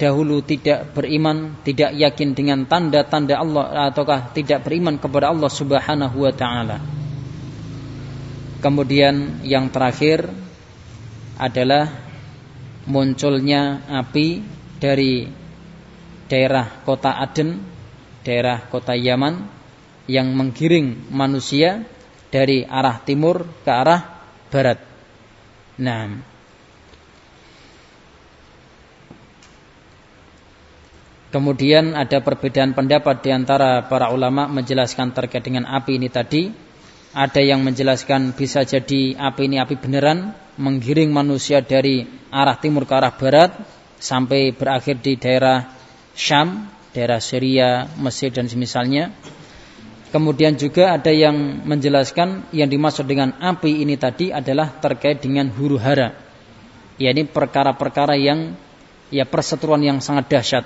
dahulu tidak beriman, tidak yakin dengan tanda-tanda Allah ataukah tidak beriman kepada Allah Subhanahu wa taala. Kemudian yang terakhir adalah munculnya api dari daerah kota Aden, daerah kota Yaman yang menggiring manusia dari arah timur ke arah barat. Nah, Kemudian ada perbedaan pendapat di antara para ulama menjelaskan terkait dengan api ini tadi. Ada yang menjelaskan bisa jadi api ini api beneran menggiring manusia dari arah timur ke arah barat sampai berakhir di daerah Syam, daerah Syria, Mesir dan semisalnya. Kemudian juga ada yang menjelaskan yang dimaksud dengan api ini tadi adalah terkait dengan huru hara. Ya ini perkara-perkara yang ya perseteruan yang sangat dahsyat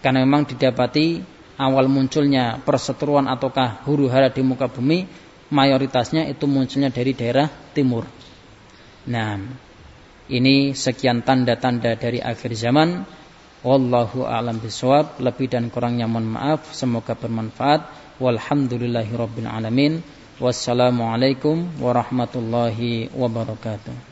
karena memang didapati awal munculnya perseteruan ataukah huru hara di muka bumi mayoritasnya itu munculnya dari daerah timur. Nah, ini sekian tanda-tanda dari akhir zaman. Wallahu a'lam bishawab. Lebih dan kurangnya mohon maaf. Semoga bermanfaat. Walhamdulillahirabbil alamin. Wassalamualaikum warahmatullahi wabarakatuh.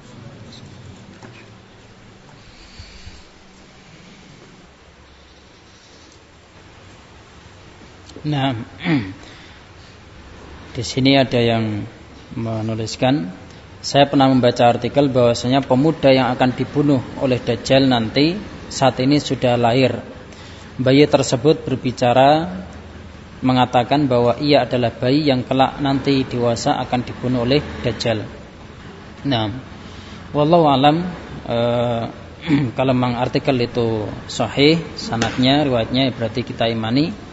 Nah, di sini ada yang menuliskan, saya pernah membaca artikel bahwasanya pemuda yang akan dibunuh oleh Dajjal nanti saat ini sudah lahir. Bayi tersebut berbicara mengatakan bahwa ia adalah bayi yang kelak nanti dewasa akan dibunuh oleh Dajjal. Nah, wallahu alam eh, kalau memang artikel itu sahih sanatnya riwayatnya berarti kita imani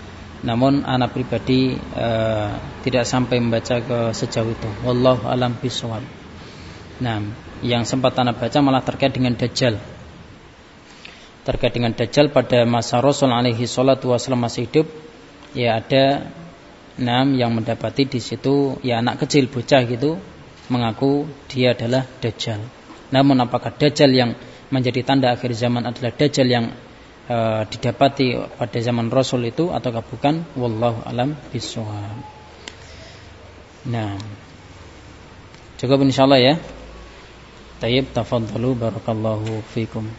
namun anak pribadi uh, tidak sampai membaca ke sejauh itu. Wallahu alam bisawab. Nah, yang sempat anak baca malah terkait dengan Dajjal. Terkait dengan Dajjal pada masa Rasul alaihi salatu wasallam masih hidup, ya ada enam yang mendapati di situ ya anak kecil bocah gitu mengaku dia adalah Dajjal. Namun apakah Dajjal yang menjadi tanda akhir zaman adalah Dajjal yang e, didapati pada zaman Rasul itu ataukah bukan wallahu alam bishawab. Nah. Cukup insyaallah ya. Tayyib tafadhalu barakallahu fikum.